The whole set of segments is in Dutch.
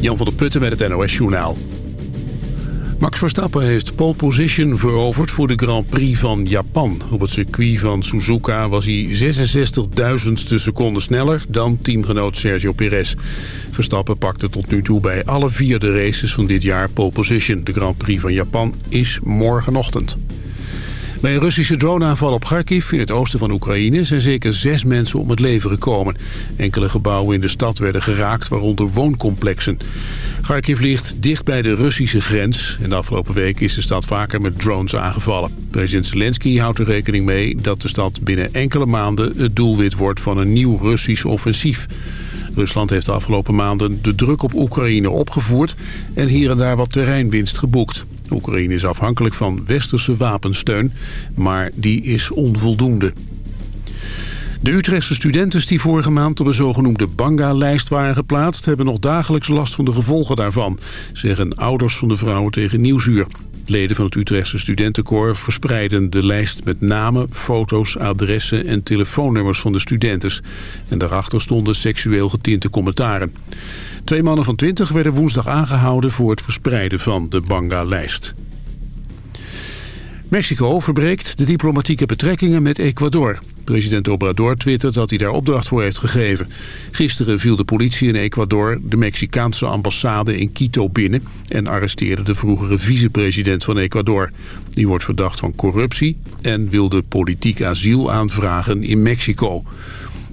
Jan van der Putten met het NOS Journaal. Max Verstappen heeft pole position veroverd voor de Grand Prix van Japan. Op het circuit van Suzuka was hij 66.000ste seconden sneller dan teamgenoot Sergio Perez. Verstappen pakte tot nu toe bij alle vier de races van dit jaar pole position. De Grand Prix van Japan is morgenochtend. Bij een Russische droneaanval op Kharkiv in het oosten van Oekraïne zijn zeker zes mensen om het leven gekomen. Enkele gebouwen in de stad werden geraakt, waaronder wooncomplexen. Kharkiv ligt dicht bij de Russische grens en de afgelopen week is de stad vaker met drones aangevallen. President Zelensky houdt er rekening mee dat de stad binnen enkele maanden het doelwit wordt van een nieuw Russisch offensief. Rusland heeft de afgelopen maanden de druk op Oekraïne opgevoerd en hier en daar wat terreinwinst geboekt. Oekraïne is afhankelijk van westerse wapensteun, maar die is onvoldoende. De Utrechtse studenten die vorige maand op de zogenoemde Banga-lijst waren geplaatst... hebben nog dagelijks last van de gevolgen daarvan, zeggen ouders van de vrouwen tegen Nieuwsuur. Leden van het Utrechtse studentenkoor verspreiden de lijst met namen, foto's, adressen en telefoonnummers van de studentes. En daarachter stonden seksueel getinte commentaren. Twee mannen van 20 werden woensdag aangehouden voor het verspreiden van de Banga-lijst. Mexico verbreekt de diplomatieke betrekkingen met Ecuador. President Obrador twittert dat hij daar opdracht voor heeft gegeven. Gisteren viel de politie in Ecuador de Mexicaanse ambassade in Quito binnen... en arresteerde de vroegere vicepresident van Ecuador. Die wordt verdacht van corruptie en wilde politiek asiel aanvragen in Mexico.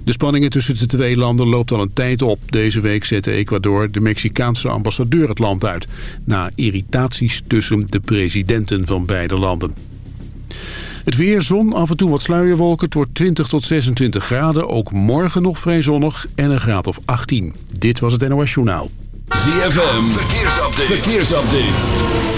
De spanningen tussen de twee landen loopt al een tijd op. Deze week zette Ecuador de Mexicaanse ambassadeur het land uit... na irritaties tussen de presidenten van beide landen. Het weer, zon, af en toe wat sluierwolken. Het wordt 20 tot 26 graden. Ook morgen nog vrij zonnig en een graad of 18. Dit was het NOS Journaal. ZFM, verkeersupdate. verkeersupdate.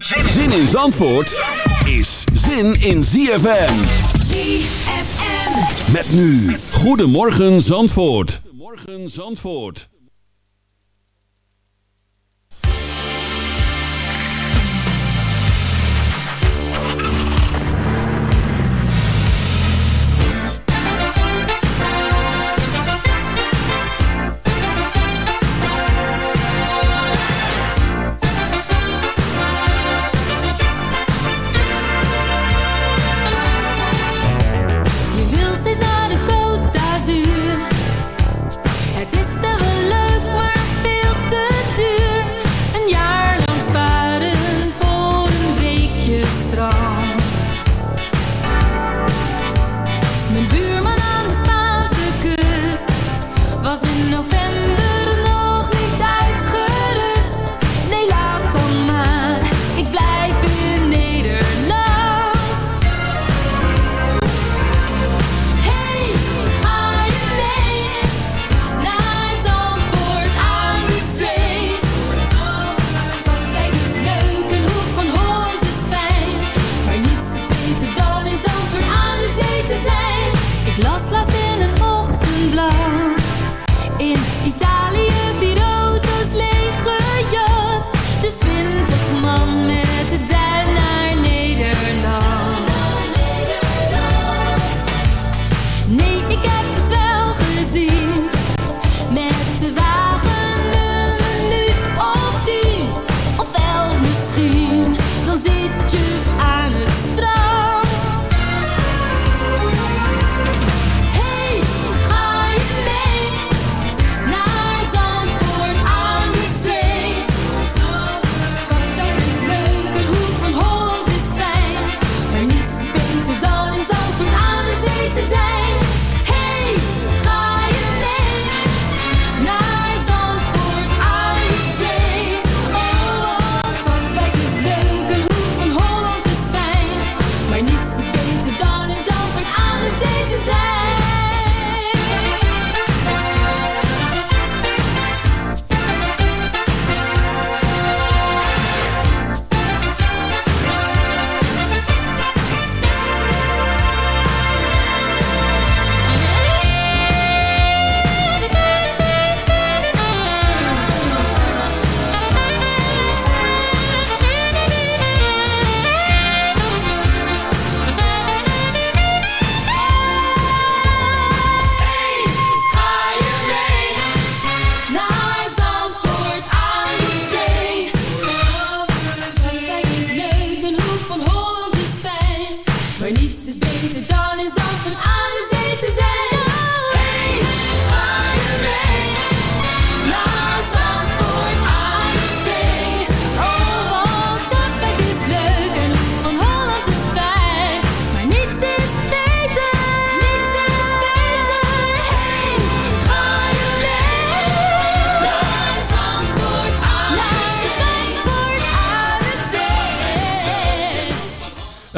Zin in Zandvoort is zin in ZFM. ZFM. Met nu, Goedemorgen Zandvoort. Goedemorgen Zandvoort. Was in november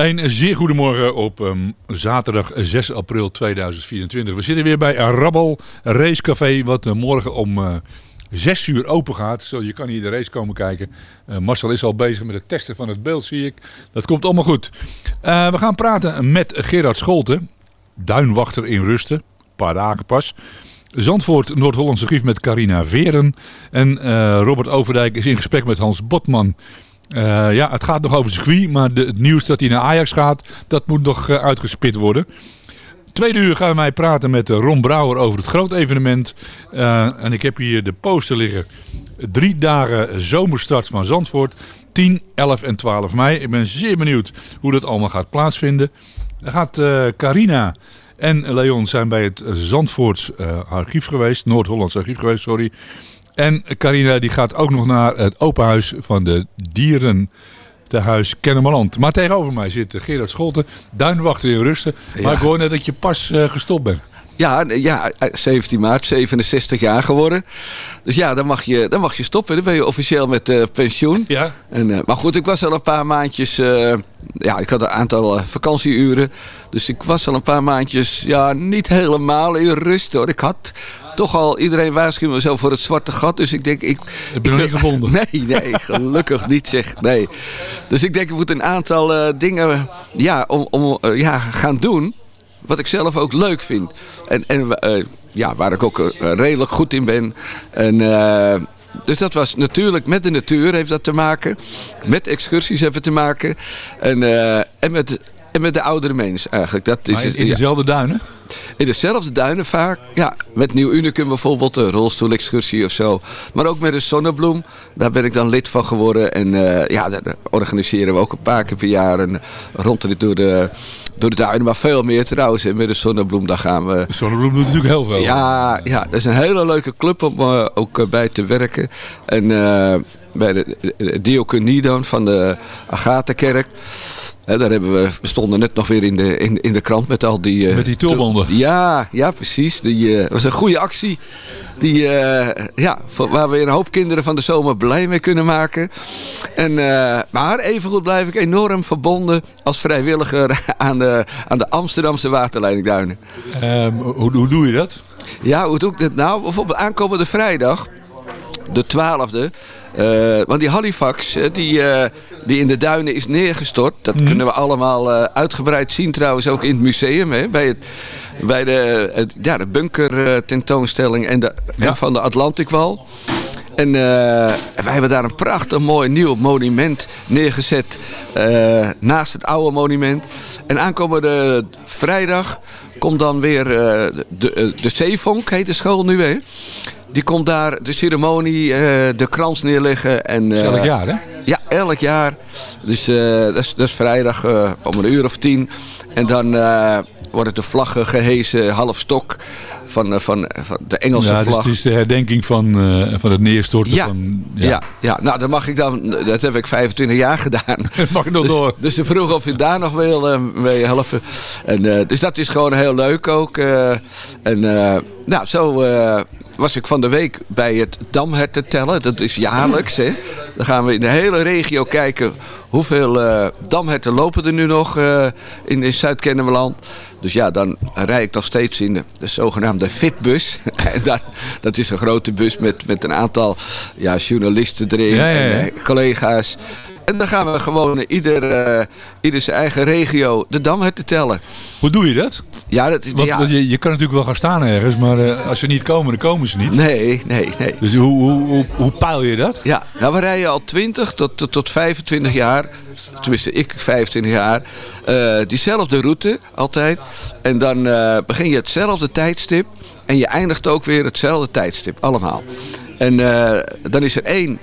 Een zeer goedemorgen op ehm, zaterdag 6 april 2024. We zitten weer bij Rabbel Racecafé, wat eh, morgen om eh 6 uur open gaat. Zo, je kan hier de race komen kijken. Eh, Marcel is al bezig met het testen van het beeld, zie ik. Dat komt allemaal goed. We gaan praten met Gerard Scholten, duinwachter in Rusten. Een paar dagen pas. Zandvoort, Noord-Hollandse Grief met Carina Veren. En Robert Overdijk is in gesprek met Hans Botman. Eh, ja, het gaat nog over circuit, maar het nieuws dat hij naar Ajax gaat, dat moet nog eh, uitgespit worden. Tweede uur gaan wij praten met Ron Brouwer over het groot evenement. Eh, en ik heb hier de poster liggen. Drie dagen zomerstart van Zandvoort. 10, 11 en 12 mei. Ik ben zeer benieuwd hoe dat allemaal gaat plaatsvinden. Dan gaat Carina en Leon zijn bij het Zandvoorts archief geweest. Noord-Hollands archief geweest, sorry. En Carina die gaat ook nog naar het open huis van de dieren te huis Kennemerland. Maar tegenover mij zit eh, Gerard Scholten, duinwachter in Rusten. Maar Ja. ik hoor net dat je pas eh, gestopt bent. Ja, ja, 17 maart, 67 jaar geworden. Dus ja, dan mag je, dan mag je stoppen. Dan ben je officieel met eh, pensioen. Ja. En, eh, maar goed, ik was al een paar maandjes... eh, ja, ik had een aantal eh, vakantieuren. Dus ik was al een paar maandjes... Ja, niet helemaal in rust hoor. Ik had toch al... Iedereen waarschuwde me zo voor het zwarte gat. Dus ik denk... Ik, Heb je ik nog niet gevonden? Nee, nee, gelukkig niet zeg. Nee. Dus ik denk, ik moet een aantal eh, dingen ja, om, om, eh, ja, gaan doen. Wat ik zelf ook leuk vind. En, en eh, ja, waar ik ook redelijk goed in ben. En, dus dat was natuurlijk met de natuur heeft dat te maken. Met excursies het te maken. En, en, met, en met de oudere mens eigenlijk. Dat is in, het, in ja. dezelfde duinen? In dezelfde duinen vaak. Ja, met Nieuw Unicum bijvoorbeeld, een rolstoelexcursie of zo. Maar ook met de Zonnebloem. Daar ben ik dan lid van geworden. En eh, ja, daar organiseren we ook een paar keer per jaar een rondrit door de, door de duinen. Maar veel meer trouwens. En met de Zonnebloem, daar gaan we... De Zonnebloem doet natuurlijk heel veel. Ja, ja, dat is een hele leuke club om eh, ook eh, bij te werken. En eh, bij de, de Diaconie dan van de Agatha-kerk. Hè, daar hebben we, we stonden net nog weer in de, in, in de krant met al die... eh, Met die tulbanden. tu- Ja, ja, precies. Die eh, was een goede actie. Die, eh, ja, voor- waar we een hoop kinderen van de zomer blij mee kunnen maken. En, maar evengoed blijf ik enorm verbonden als vrijwilliger aan de, aan de Amsterdamse waterleidingduinen. Ehm, hoe, hoe doe je dat? Ja, hoe doe ik dit nou? Bijvoorbeeld aankomende vrijdag, de 12e. Eh, want die Halifax, die, eh, die in de duinen is neergestort. Dat kunnen we allemaal eh, uitgebreid zien trouwens ook in het museum. Hè, bij het, bij de, het- ja, de bunker tentoonstelling en, de, Ja. en van de Atlantikwal. En wij hebben daar een prachtig mooi nieuw monument neergezet naast het oude monument. En aankomende vrijdag komt dan weer de, de Zeevonk, heet de school nu weer. Die komt daar de ceremonie, eh, de krans neerleggen. En, eh, elk jaar, hè? Ja, elk jaar. Dus eh, dat, is, dat is vrijdag om een uur of tien. En dan worden de vlaggen gehezen, half stok, van, van, van de Engelse Ja, het is, vlag. de herdenking van, van het neerstorten Ja, van... ja. Ja, nou dan mag ik dan, dat heb ik 25 jaar gedaan. Mag ik nog dus, door? Dus ze vroeg of je daar nog wil eh, mee helpen. En, dus dat is gewoon heel leuk ook. en nou, zo was ik van de week bij het damherten tellen. Dat is jaarlijks. Hè. Dan gaan we in de hele regio kijken hoeveel eh, damherten lopen er nu nog eh, in, in Zuid-Kennemerland. Dus ja, dan rijd ik nog steeds in de, de zogenaamde VIP-bus. En dat, dat is een grote bus met, met een aantal ja, journalisten erin Ja, ja, ja. en eh, collega's. En dan gaan we gewoon ieder, ieder zijn eigen regio de damherten tellen. Hoe doe je dat? Ja, dat. Want, ja, want je, je kan natuurlijk wel gaan staan ergens, maar eh, als ze niet komen, dan komen ze niet. nee, nee, nee. Dus hoe, hoe, hoe, hoe peil je dat? Ja, nou, we rijden al 20 tot, tot, tot 25 jaar. Tenminste, ik 25 jaar. eh, diezelfde route altijd. En dan begin je hetzelfde tijdstip. En je eindigt ook weer hetzelfde tijdstip. Allemaal. En dan is er één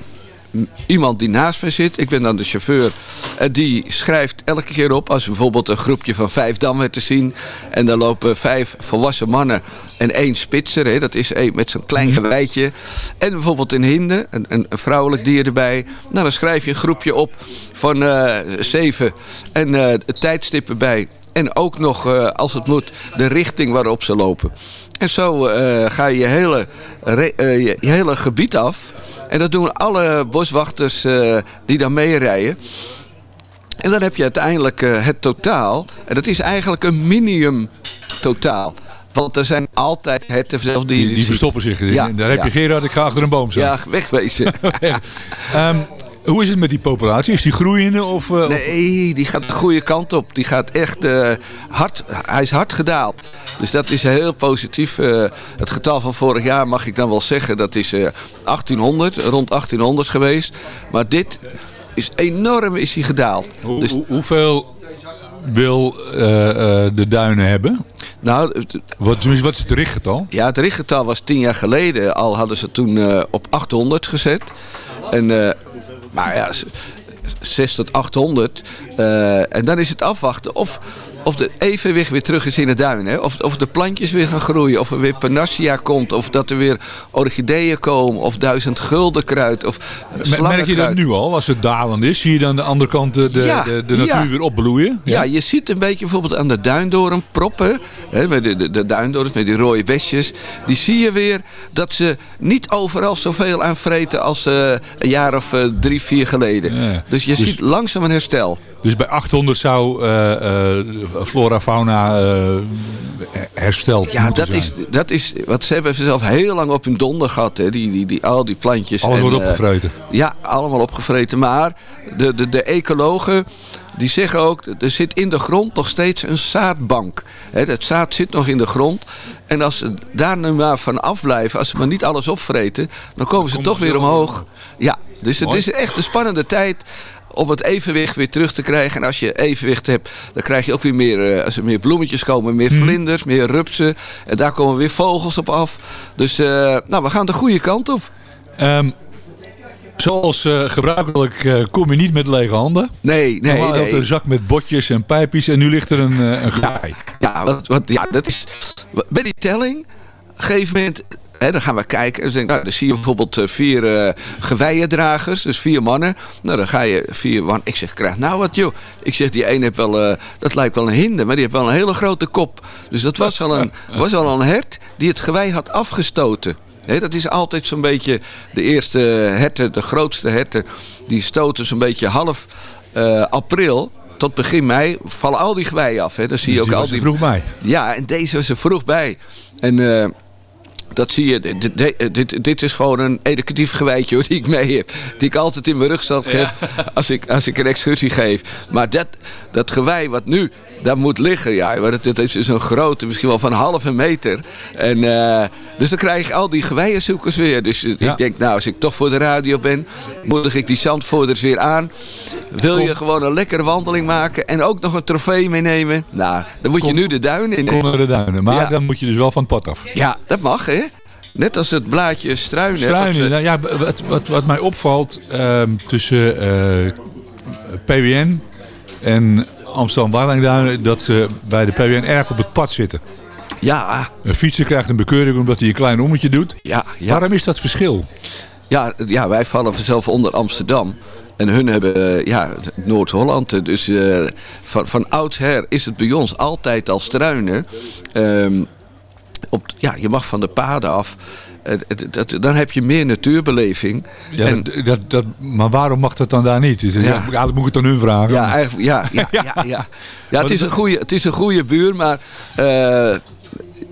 iemand die naast me zit. Ik ben dan de chauffeur. En die schrijft elke keer op. Als bijvoorbeeld een groepje van vijf damherten zien. En dan lopen vijf volwassen mannen. En één spitser. Hè, dat is één met zo'n klein gewijtje. En bijvoorbeeld een hinde. Een, een, een vrouwelijk dier erbij. Nou, dan schrijf je een groepje op van eh, zeven. En eh het tijdstip erbij. En ook nog, eh, als het moet, de richting waarop ze lopen. En zo eh, ga je je hele, eh, je, hele gebied af. En dat doen alle boswachters eh, die dan meerijden. En dan heb je uiteindelijk eh, het totaal. En dat is eigenlijk een minimum totaal. Want er zijn altijd herten, zelfs die... Die, die verstoppen zich. Ja, Daar heb ja. je Gerard, ik ga achter een boom staan. Ja, wegwezen. Ehm, hoe is het met die populatie? Is die groeiende? Of, eh, Nee, die gaat de goede kant op. Die gaat echt eh, hard. Hij is hard gedaald. Dus dat is heel positief. Eh, het getal van vorig jaar mag ik dan wel zeggen. Dat is eh, 1800, rond 1800 geweest. Maar dit is enorm is hij gedaald. hoe- Dus, hoe- hoeveel wil de duinen hebben? nou, Wat, wat is het richtgetal? ja, het richtgetal was tien jaar geleden. Al hadden ze toen op 800 gezet. En, maar ja, z- 6 tot 800. eh, en dan is het afwachten of, of de evenwicht weer terug is in de duin. Hè? Of, of de plantjes weer gaan groeien. Of er weer panacea komt. Of dat er weer orchideeën komen. Of duizend guldenkruid. Of Merk je dat nu al, als het dalend is? Zie je dan de andere kant de, de, Ja, de, de natuur ja. weer opbloeien? Ja, je ziet een beetje bijvoorbeeld aan de duindoren proppen. Hè, met de, de, de duindorens met die rode westjes. Die zie je weer dat ze niet overal zoveel aan vreten als eh, een jaar of eh, drie, vier geleden. Ja. Dus je Dus- ziet langzaam een herstel. Dus bij 800 zou eh, eh, flora, fauna eh, hersteld Ja, dat zijn. is, dat is, wat ze hebben zelf heel lang op hun donder gehad. Hè, die, die, die, al die plantjes. Alles En, wordt opgevreten. Ja, allemaal opgevreten. Maar de, de, de ecologen die zeggen ook, er zit in de grond nog steeds een zaadbank. Hè, het zaad zit nog in de grond. En als ze daar nu maar van afblijven, als ze maar niet alles opvreten, dan komen ze toch weer omhoog. Ja, dus het is echt een spannende tijd om het evenwicht weer terug te krijgen. En als je evenwicht hebt, dan krijg je ook weer meer, eh, als er meer bloemetjes komen, meer Mhm. vlinders, meer rupsen. En daar komen weer vogels op af. Dus eh, nou, we gaan de goede kant op. Ehm, zoals eh, gebruikelijk kom je niet met lege handen. Nee, nee, Normaal nee. een zak met botjes en pijpjes en nu ligt er een, een gaai. Ja, wat, wat, ja, dat is. Bij die telling, op een gegeven moment. Hè, dan gaan we kijken. En dan, nou, dan zie je bijvoorbeeld eh, vier eh geweiendragers, dus vier mannen. Nou, dan ga je vier man. Ik zeg, krijg nou wat joh. Ik zeg, die ene heeft wel, eh, dat lijkt wel een hinde, maar die heeft wel een hele grote kop. Dus dat was al een, was al een hert die het gewei had afgestoten. Dat is altijd zo'n beetje de eerste herten, de grootste herten. Die stoten zo'n beetje half april tot begin mei. Vallen al die geweien af. Hè. Dan zie je Dus ook al was die vroeg bij. ja, en deze was er vroeg bij. En dat zie je. Dit, dit, dit, dit is gewoon een educatief gewijtje hoor, die ik mee heb. Die ik altijd in mijn rugzak heb als ik, als ik een excursie geef. Maar dat, dat gewei wat nu daar moet liggen, ja, dat, dat is een grote, misschien wel van een halve meter. En, eh, dus dan krijg je al die geweienzoekers weer. Dus Ja. ik denk, nou, als ik toch voor de radio ben, moedig ik die zandvoerders weer aan. Wil je gewoon een lekkere wandeling maken en ook nog een trofee meenemen? Nou, dan moet je Kom- nu de duin in. Kon naar de duinen. Maar Ja. dan moet je dus wel van het pad af. Ja, dat mag hè. Net als het blaadje struinen. Struinen, wat, nou ja, wat, wat, wat mij opvalt ehm, tussen eh, PWN en Amsterdam Warlijngduinen, dat ze bij de PWN erg op het pad zitten. ja, Een fietser krijgt een bekeuring omdat hij een klein ommetje doet. ja, ja. Waarom is dat verschil? Ja, ja, wij vallen vanzelf onder Amsterdam. En hun hebben eh, ja, Noord-Holland. Dus eh, van, van oudsher is het bij ons altijd al struinen. Ehm, op, ja, je mag van de paden af. Dan heb je meer natuurbeleving. Ja, en, dat, dat, maar waarom mag dat dan daar niet? Dus, ja. Dat moet ik het aan hun vragen. Ja, eigenlijk, ja, ja, ja, ja. ja het, is een goede, het is een goede buur, maar eh,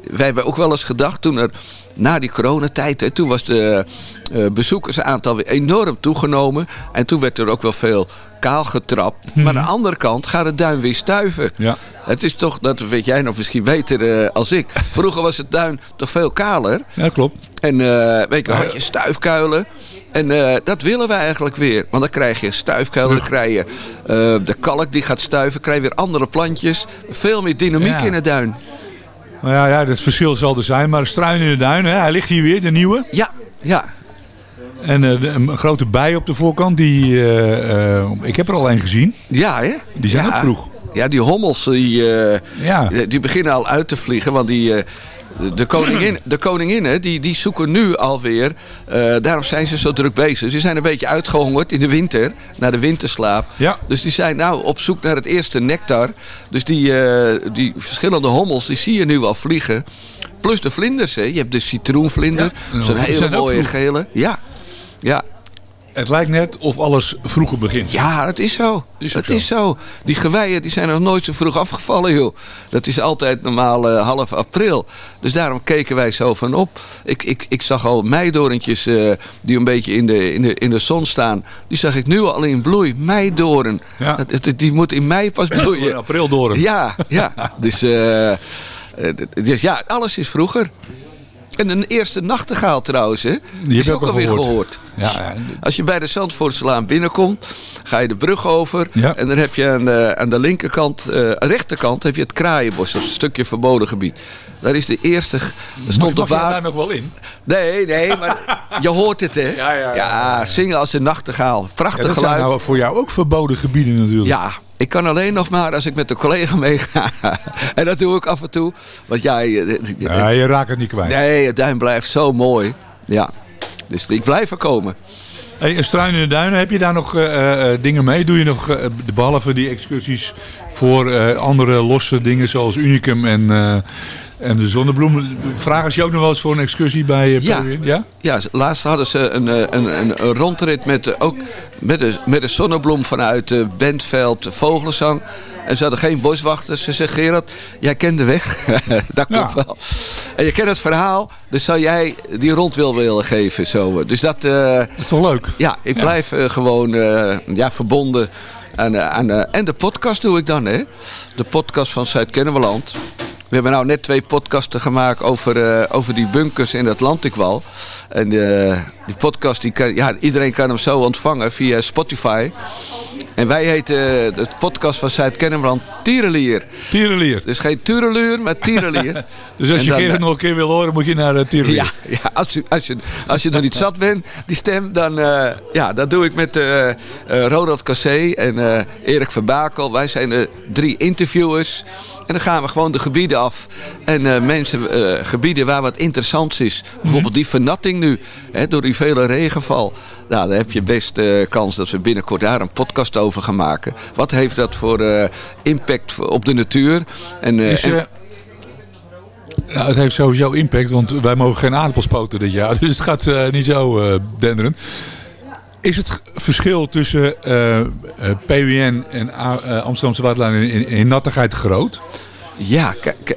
wij hebben ook wel eens gedacht toen er na die coronatijd, hè, toen was de eh, bezoekersaantal weer enorm toegenomen. En toen werd er ook wel veel kaal getrapt. Maar aan de andere kant gaat het duin weer stuiven. Ja. Het is toch, dat weet jij nog misschien beter eh, als ik. Vroeger was het duin toch veel kaler. Ja, klopt. En eh, weet je, had je stuifkuilen. En eh, dat willen wij eigenlijk weer. Want dan krijg je stuifkuilen, dan krijg je de kalk die gaat stuiven, krijg je weer andere plantjes. Veel meer dynamiek Ja. in het duin. Nou ja, ja, het verschil zal er zijn. Maar de struin in de duinen, hè, hij ligt hier weer, de nieuwe. Ja, ja. En eh, een grote bij op de voorkant. Die, eh, eh, ik heb er al één gezien. Ja, hè? Die zijn ja. ook vroeg. Ja, die hommels, die, Ja. die beginnen al uit te vliegen. Want die, de, koningin, de koninginnen, die, die zoeken nu alweer. daarom zijn ze zo druk bezig. Ze zijn een beetje uitgehongerd in de winter, naar de winterslaap. Ja. Dus die zijn nou op zoek naar het eerste nectar. Dus die, die verschillende hommels, die zie je nu al vliegen. Plus de vlinders, hè. Je hebt de citroenvlinder. Ja. Zo'n hele mooie gele. Ja, ja. Het lijkt net of alles vroeger begint. Ja, dat is zo. Is is zo. Die geweien die zijn nog nooit zo vroeg afgevallen, joh. Dat is altijd normaal eh, half april. Dus daarom keken wij zo van op. Ik, ik, ik zag al meidorentjes eh, die een beetje in de, in, de, in de zon staan. Die zag ik nu al in bloei. Meidoren. Ja. Dat, dat- die moet in mei pas bloeien. In april door hem. Ja, ja. Dus, eh, dus ja, alles is vroeger. En een eerste nachtegaal trouwens, hè? Die heb is ik ook al alweer gehoord. gehoord. Ja, ja. Als je bij de Zandvoortslaan binnenkomt, ga je de brug over. Ja. En dan heb je aan de, aan de linkerkant, eh rechterkant, heb je het Kraaienbos. Dat is een stukje verboden gebied. Daar is de eerste, er stond Mag, de mag water. daar nog wel in? Nee, nee, maar je hoort het, hè? Ja, ja, ja. zingen als een nachtegaal. Ja, Prachtig dat zijn geluid. nou voor jou ook verboden gebieden natuurlijk. Ja, ik kan alleen nog maar als ik met een collega meega. en dat doe ik af en toe. Want ja, je- Ja, je raakt het niet kwijt. nee, het duin blijft zo mooi. Ja, dus ik blijf er komen. Hey, een struin in de duinen, heb je daar nog eh, eh, dingen mee? Doe je nog, eh, behalve die excursies, voor eh, andere losse dingen zoals Unicum en, eh, en de zonnebloem? Vragen ze je ook nog wel eens voor een excursie bij uh, Ja. ja? Ja, laatst hadden ze een, eh, een, een, rondrit met, eh, ook met, de, met de zonnebloem vanuit Bentveld Vogelenzang. En ze hadden geen boswachters. Ze zegt, Gerard, jij kent de weg. dat komt Ja. wel. En je kent het verhaal. Dus zou jij die rondwil willen geven? Zo. Dus dat... Dat is toch leuk? Ja, ik blijf gewoon ja, verbonden aan, aan, en de podcast doe ik dan, hè? De podcast van Zuid-Kennemerland. We hebben nou net twee podcasten gemaakt over, eh, over die bunkers in de Atlantikwal. En eh, die podcast, die kan, ja, iedereen kan hem zo ontvangen via Spotify. En wij heten eh, de podcast van Zuid-Kennemerland Tierenlier. Tierenlier. Dus geen Tureluur, maar Tierenlier. Dus als En je dan, eh, nog een keer wil horen, moet je naar uh, Tierenlier. ja, ja als, je, als, je, als je nog niet zat bent, die stem, dan eh, ja, dat doe ik met eh eh, Ronald Cassé en eh, Erik Verbakel. Wij zijn de drie interviewers. En dan gaan we gewoon de gebieden af. En eh, mensen, eh, gebieden waar wat interessants is. Bijvoorbeeld die vernatting nu, hè, door die vele regenval. Nou, dan heb je best eh, kans dat we binnenkort daar een podcast over gaan maken. Wat heeft dat voor eh, impact op de natuur? En, eh, Is, en- nou, het heeft sowieso impact, want wij mogen geen aardappels poten dit jaar. Dus het gaat niet zo denderend. Is het verschil tussen PWN en Amsterdamse Waterlijn in, in, in nattigheid groot? Ja, kijk,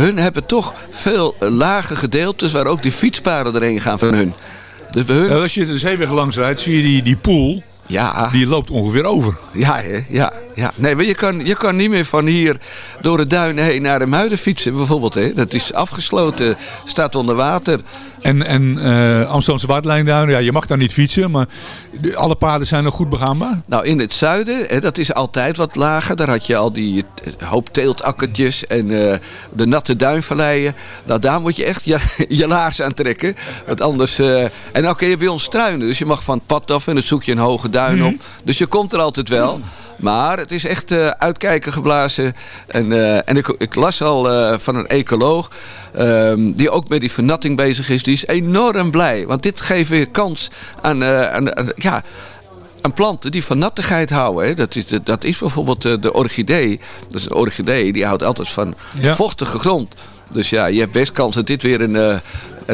hun hebben toch veel lage gedeeltes waar ook die fietspaden erheen gaan van hun. Dus bij hun, als je de zeeweg langs rijdt, zie je die, die pool, ja, die loopt ongeveer over. ja, hè, ja, ja. Nee, maar je kan, je kan niet meer van hier door de duinen heen naar de Muiden fietsen bijvoorbeeld. Hè. Dat is afgesloten, staat onder water. En, en eh, Amsterdamse Waterlijn, ja, je mag daar niet fietsen, maar alle paden zijn nog goed begaanbaar. Nou, in het zuiden, hè, dat is altijd wat lager. Daar had je al die eh, hoop teeltakkertjes en eh, de natte duinvalleien. Nou, daar moet je echt je, je laars aan trekken. Want anders... en nou kun je bij ons struinen. Dus je mag van het pad af en dan zoek je een hoge duin op. Dus je komt er altijd wel. Maar het is echt eh, uitkijken geblazen. En, eh, en ik, ik las al eh, van een ecoloog... ehm, die ook met die vernatting bezig is. Die is enorm blij. Want dit geeft weer kans aan... aan, aan- ja, aan planten die van nattigheid houden. Hè. Dat, is, dat is bijvoorbeeld de orchidee. Dus een orchidee die houdt altijd van Ja. vochtige grond. Dus ja, je hebt best kans dat dit weer een,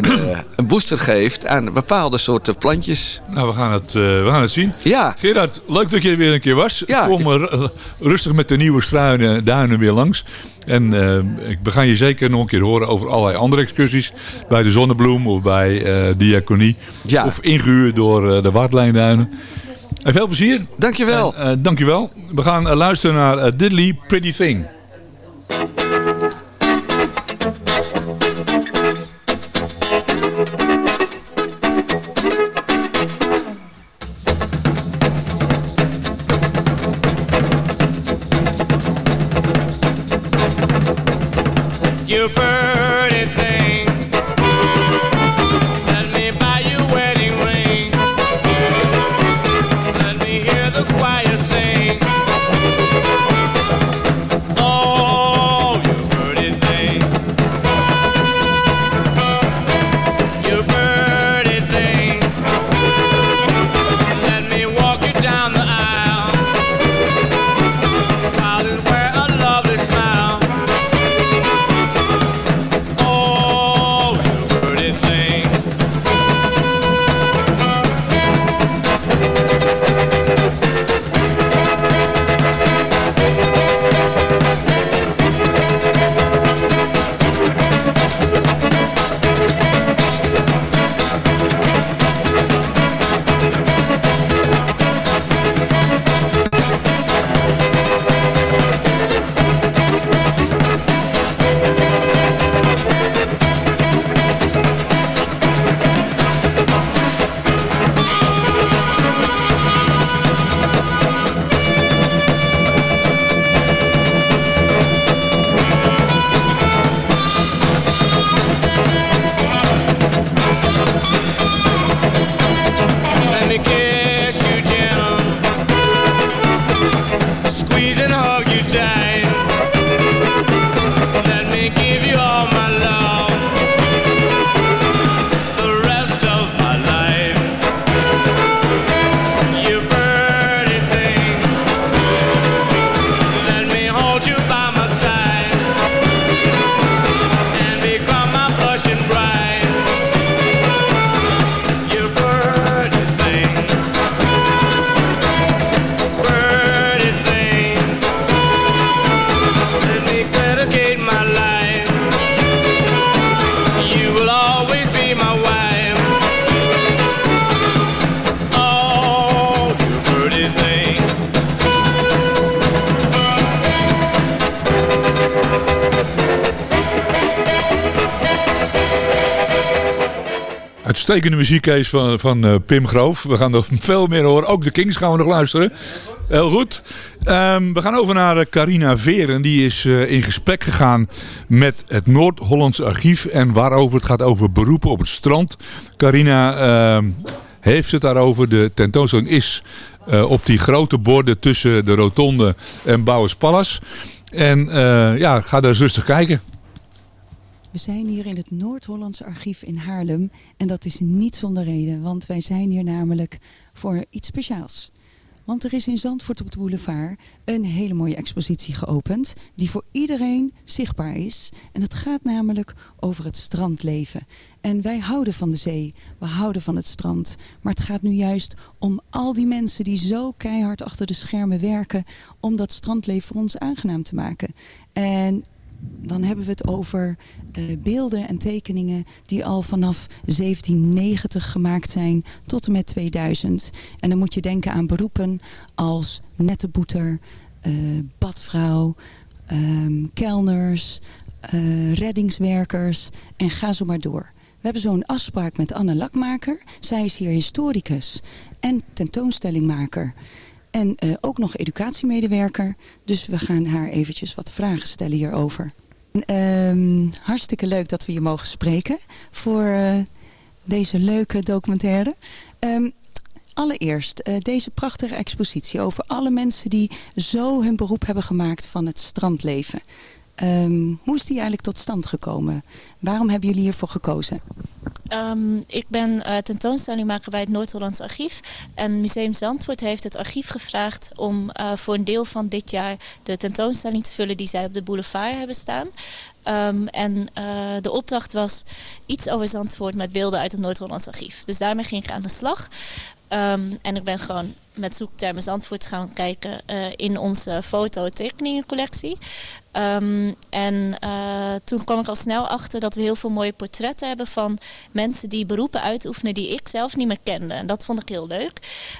een, eh, een booster geeft aan bepaalde soorten plantjes. Nou, we gaan het, eh, we gaan het zien. Ja, Gerard, leuk dat je er weer een keer was. Ja. Kom er rustig met de nieuwe struinen duinen weer langs. En eh, we gaan je zeker nog een keer horen over allerlei andere excursies. Bij de Zonnebloem of bij eh Diaconie. Ja. Of ingehuurd door eh, de Waardlijnduinen. En veel plezier. dankjewel. En, eh, dankjewel. We gaan eh, luisteren naar eh, Diddley Pretty Thing. Uitstekende muziek Kees, van, van eh, Pim Groof. We gaan er veel meer horen. Ook de Kings gaan we nog luisteren. Heel goed. Ehm, we gaan over naar eh, Carina Veren. Die is eh, in gesprek gegaan met het Noord-Hollands Archief. En waarover het gaat over beroepen op het strand. Carina ehm, heeft het daarover. De tentoonstelling is op die grote borden tussen de Rotonde en Bouwers Palace. En ja, ga daar rustig kijken. We zijn hier in het Noord-Hollandse Archief in Haarlem. En dat is niet zonder reden, want wij zijn hier namelijk voor iets speciaals. Want er is in Zandvoort op de boulevard een hele mooie expositie geopend. Die voor iedereen zichtbaar is. En het gaat namelijk over het strandleven. En wij houden van de zee, we houden van het strand. Maar het gaat nu juist om al die mensen die zo keihard achter de schermen werken. om dat strandleven voor ons aangenaam te maken. En dan hebben we het over eh, beelden en tekeningen die al vanaf 1790 gemaakt zijn tot en met 2000. En dan moet je denken aan beroepen als netteboeter, eh, badvrouw, ehm, kelners, eh, reddingswerkers en ga zo maar door. We hebben zo'n afspraak met Anne Lakmaker. Zij is hier historicus en tentoonstellingmaker. En eh, ook nog educatiemedewerker. Dus we gaan haar eventjes wat vragen stellen hierover. Ehm, hartstikke leuk dat we je mogen spreken voor eh, deze leuke documentaire. Ehm, allereerst, eh, deze prachtige expositie over alle mensen die zo hun beroep hebben gemaakt van het strandleven. Ehm, hoe is die eigenlijk tot stand gekomen? Waarom hebben jullie hiervoor gekozen? Ehm, ik ben eh, tentoonstellingmaker bij het Noord-Hollands Archief. En Museum Zandvoort heeft het archief gevraagd om eh, voor een deel van dit jaar de tentoonstelling te vullen die zij op de boulevard hebben staan. Ehm, en eh, de opdracht was iets over Zandvoort met beelden uit het Noord-Hollands Archief. Dus daarmee ging ik aan de slag. Ehm, en ik ben gewoon met zoektermen Zandvoort gaan kijken eh, in onze foto- en tekeningencollectie. Ehm, en eh, toen kwam ik al snel achter dat we heel veel mooie portretten hebben van mensen die beroepen uitoefenen die ik zelf niet meer kende. En dat vond ik heel leuk.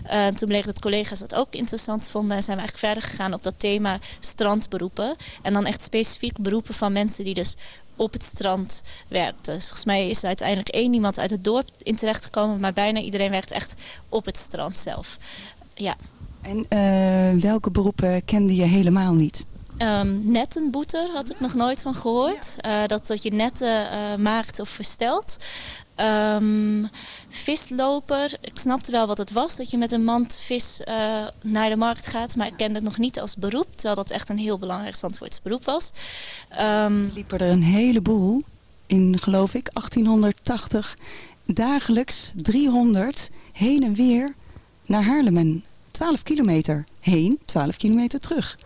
Eh, toen bleek dat collega's dat ook interessant vonden en zijn we eigenlijk verder gegaan op dat thema strandberoepen. En dan echt specifiek beroepen van mensen die dus op het strand werkten. Dus volgens mij is er uiteindelijk één iemand uit het dorp in terecht gekomen, maar bijna iedereen werkt echt op het strand zelf. Ja. En eh, welke beroepen kende je helemaal niet? Ehm, nettenboeter had ik nog nooit van gehoord. Eh, dat, dat je netten eh, maakt of verstelt. Ehm, visloper, ik snapte wel wat het was. Dat je met een mand vis eh, naar de markt gaat. Maar ik kende het nog niet als beroep. Terwijl dat echt een heel belangrijk Zandvoorts beroep was. Ehm, liepen er een heleboel in, geloof ik, 1880. Dagelijks 300 heen en weer naar Haarlem. En 12 kilometer heen, 12 kilometer terug.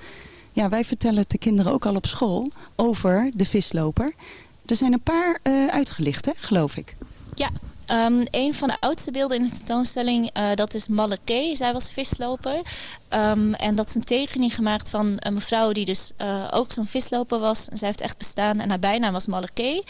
Ja, wij vertellen het de kinderen ook al op school over de visloper. Er zijn een paar eh, uitgelicht, hè, geloof ik. Ja, ehm, een van de oudste beelden in de tentoonstelling, eh, dat is Malleke. Zij was visloper. Ehm, en dat is een tekening gemaakt van een mevrouw die dus eh, ook zo'n visloper was. Zij heeft echt bestaan en haar bijnaam was Malleke.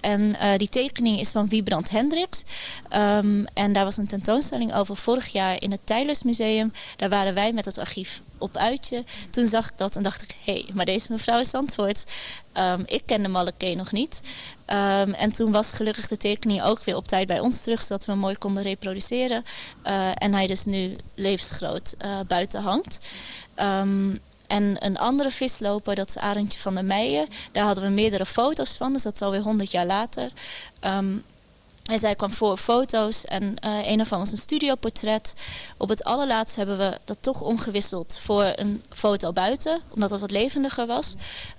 En eh, die tekening is van Wiebrand Hendricks. Ehm, en daar was een tentoonstelling over vorig jaar in het Tijlersmuseum. Daar waren wij met het archief op uitje. Toen zag ik dat en dacht ik, hé, hey, maar deze mevrouw is Zandvoort. Ehm, ik kende Malleke nog niet. Ehm, en toen was gelukkig de tekening ook weer op tijd bij ons terug, zodat we hem mooi konden reproduceren. Eh, en hij dus nu levensgroot eh, buiten hangt. Ehm, en een andere visloper, dat is Arendtje van der Meijen. Daar hadden we meerdere foto's van, dus dat is alweer 100 jaar later. En zij kwam voor foto's en eh, een ervan was een studioportret. Op het allerlaatst hebben we dat toch omgewisseld voor een foto buiten, omdat dat wat levendiger was.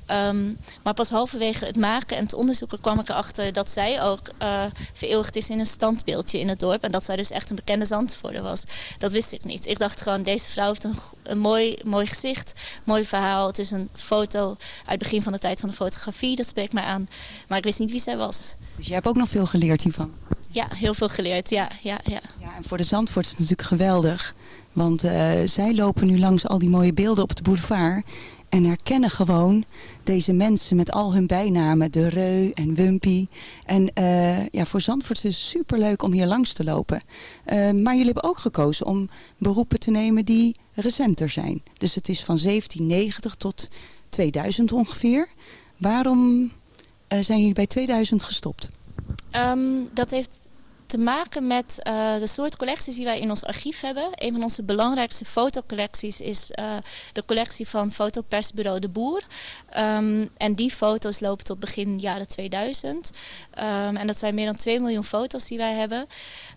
Ehm, maar pas halverwege het maken en het onderzoeken kwam ik erachter dat zij ook uh, vereeuwigd is in een standbeeldje in het dorp. En dat zij dus echt een bekende Zandvoorder was. Dat wist ik niet. Ik dacht gewoon, deze vrouw heeft een, een mooi, mooi gezicht, mooi verhaal. Het is een foto uit het begin van de tijd van de fotografie, dat spreekt mij aan. Maar ik wist niet wie zij was. Dus jij hebt ook nog veel geleerd hiervan? Ja, heel veel geleerd. Ja, ja, ja. ja en voor de Zandvoort is het natuurlijk geweldig. Want uh, zij lopen nu langs al die mooie beelden op de boulevard. En herkennen gewoon deze mensen met al hun bijnamen. De Reu en Wumpy. En uh, ja, voor Zandvoort is het superleuk om hier langs te lopen. Uh, maar jullie hebben ook gekozen om beroepen te nemen die recenter zijn. Dus het is van 1790 tot 2000 ongeveer. Waarom zijn jullie bij 2000 gestopt? Um, dat heeft te maken met eh, de soort collecties die wij in ons archief hebben. Een van onze belangrijkste fotocollecties is eh, de collectie van fotopersbureau De Boer. Ehm, en die foto's lopen tot begin jaren 2000. Ehm, en dat zijn meer dan 2 miljoen foto's die wij hebben.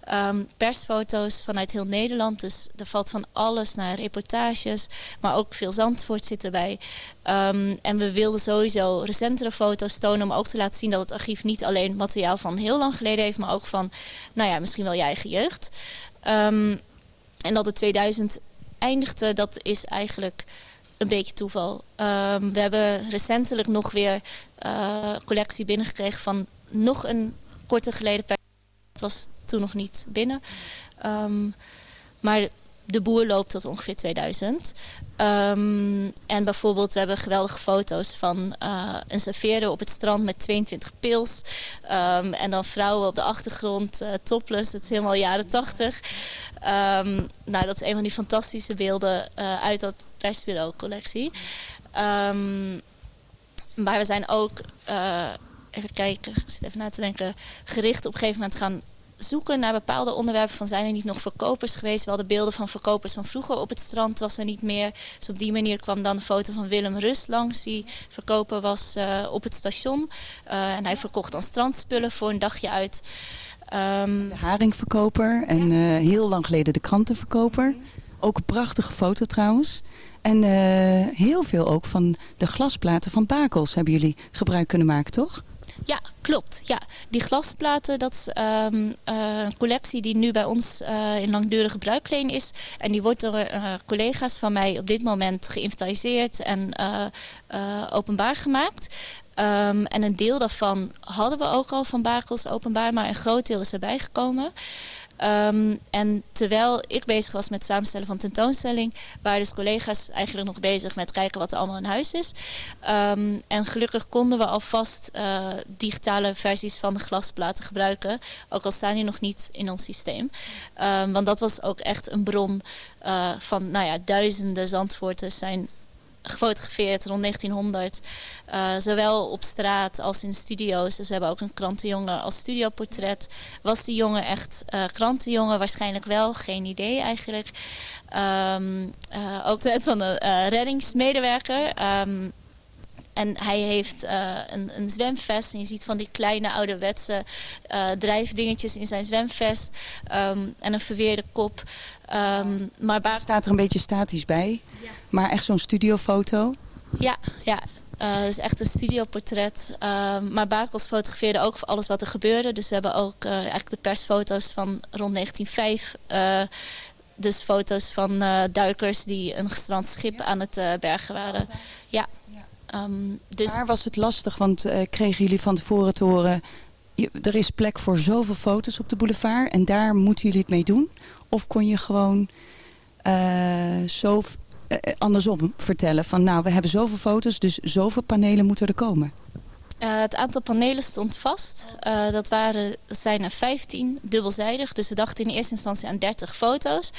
Ehm, persfoto's vanuit heel Nederland. Dus er valt van alles naar reportages. Maar ook veel Zandvoort zit erbij. Ehm, en we wilden sowieso recentere foto's tonen om ook te laten zien dat het archief niet alleen materiaal van heel lang geleden heeft, maar ook van, nou ja, misschien wel je eigen jeugd. Ehm, en dat het 2000 eindigde, dat is eigenlijk een beetje toeval. Ehm, we hebben recentelijk nog weer eh collectie binnengekregen van nog een korte geleden. Het was toen nog niet binnen. Maar de boer loopt tot ongeveer 2000. Ehm, en bijvoorbeeld, we hebben geweldige foto's van eh, een serveerder op het strand met 22 pils. Ehm, en dan vrouwen op de achtergrond, eh, topless. Het is helemaal jaren 80. Ehm, nou, dat is een van die fantastische beelden eh, uit dat persbureau-collectie. Maar we zijn ook, even kijken, ik zit even na te denken, gericht op een gegeven moment gaan zoeken naar bepaalde onderwerpen van zijn er niet nog verkopers geweest. We hadden beelden van verkopers van vroeger op het strand was er niet meer. Dus op die manier kwam dan een foto van Willem Rust langs die verkoper was eh, op het station. Eh, en hij verkocht dan strandspullen voor een dagje uit. Ehm, De haringverkoper en eh, heel lang geleden de krantenverkoper. Ook een prachtige foto trouwens. En heel veel ook van de glasplaten van Bakels hebben jullie gebruik kunnen maken, toch? Ja, klopt. Ja. Die glasplaten, dat is ehm, eh, een collectie die nu bij ons eh, in langdurige bruikleen is. En die wordt door eh, collega's van mij op dit moment geïnventariseerd en openbaar gemaakt. Ehm, en een deel daarvan hadden we ook al van Bakels openbaar, maar een groot deel is erbij gekomen. Ehm, en terwijl ik bezig was met het samenstellen van tentoonstelling, waren dus collega's eigenlijk nog bezig met kijken wat er allemaal in huis is. Ehm, en gelukkig konden we alvast eh, digitale versies van de glasplaten gebruiken, ook al staan die nog niet in ons systeem. Ehm, want dat was ook echt een bron eh, van, nou ja, duizenden Zandvoorters zijn gefotografeerd rond 1900. eh, zowel op straat als in studio's. Dus we hebben ook een krantenjongen als studioportret. Was die jongen echt eh krantenjongen? Waarschijnlijk wel, geen idee eigenlijk. Ehm, eh, ook het van een reddingsmedewerker. Ehm, en hij heeft eh, een, een zwemvest. En je ziet van die kleine ouderwetse eh drijfdingetjes in zijn zwemvest. Ehm, en een verweerde kop. Ehm, maar Staat er een beetje statisch bij. Maar echt zo'n studiofoto. Ja, ja. Het is echt een studioportret. Ehm, maar Bakels fotografeerde ook voor alles wat er gebeurde. Dus we hebben ook eigenlijk de persfoto's van rond 1905. eh, dus foto's van duikers die een gestrand schip aan het bergen waren. Ja. Dus... Waar was het lastig? Want eh, kregen jullie van tevoren te horen... je- er is plek voor zoveel foto's op de boulevard... en daar moeten jullie het mee doen? Of kon je gewoon eh, zo eh, andersom vertellen? Van nou, we hebben zoveel foto's, dus zoveel panelen moeten er komen. Het aantal panelen stond vast. Dat, waren, dat zijn er 15, dubbelzijdig. Dus we dachten in eerste instantie aan 30 foto's.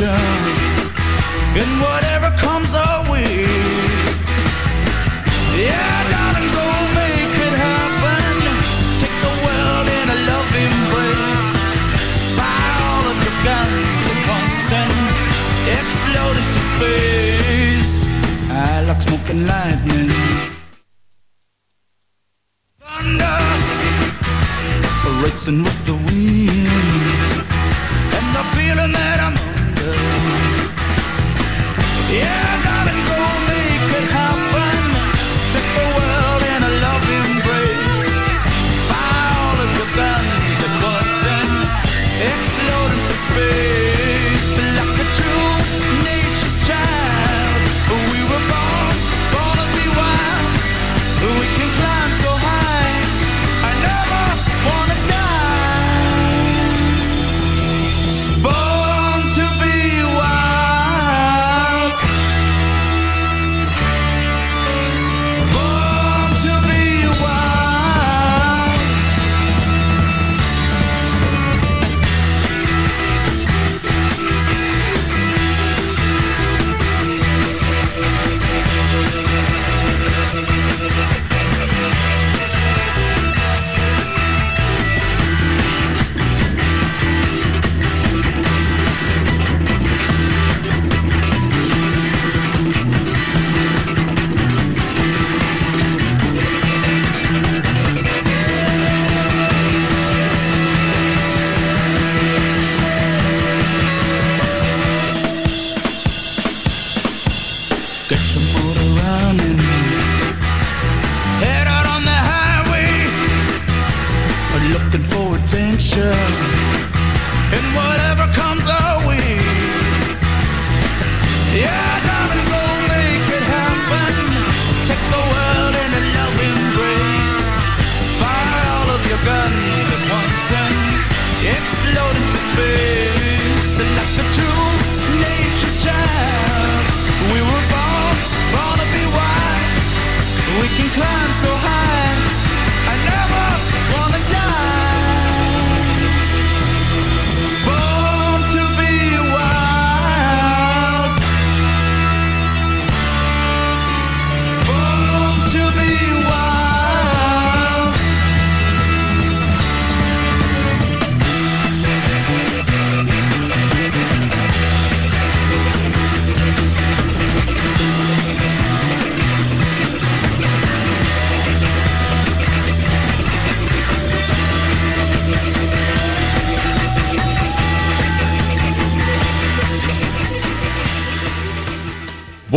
Adventure. And whatever comes our way. Yeah, darling, go make it happen. Take the world in a love embrace. Fire all of your guns at once and explode into space. I like smoking lightning. thunder racing with the wind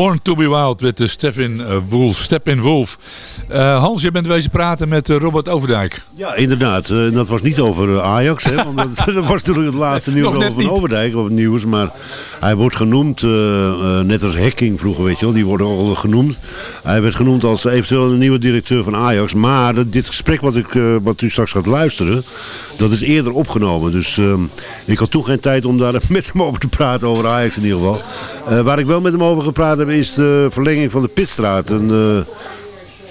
Born to be Wild met de eh, Wolf. Stepin Wolf. Eh, Hans, je bent wezen praten met eh, Robert Overdijk. Ja, inderdaad. Eh, dat was niet over Ajax, hè, want dat, dat was natuurlijk het laatste nieuws over Van niet. Overdijk, of nieuws. Maar hij wordt genoemd, net als Hacking vroeger, weet je wel, die worden al genoemd. Hij werd genoemd als eventueel een nieuwe directeur van Ajax. Maar dat- dit gesprek wat, ik, wat u straks gaat luisteren, dat is eerder opgenomen. Dus ik had toen geen tijd om daar met hem over te praten, over Ajax in ieder geval. Waar ik wel met hem over gepraat heb, is de verlenging van de Pitstraat. Een,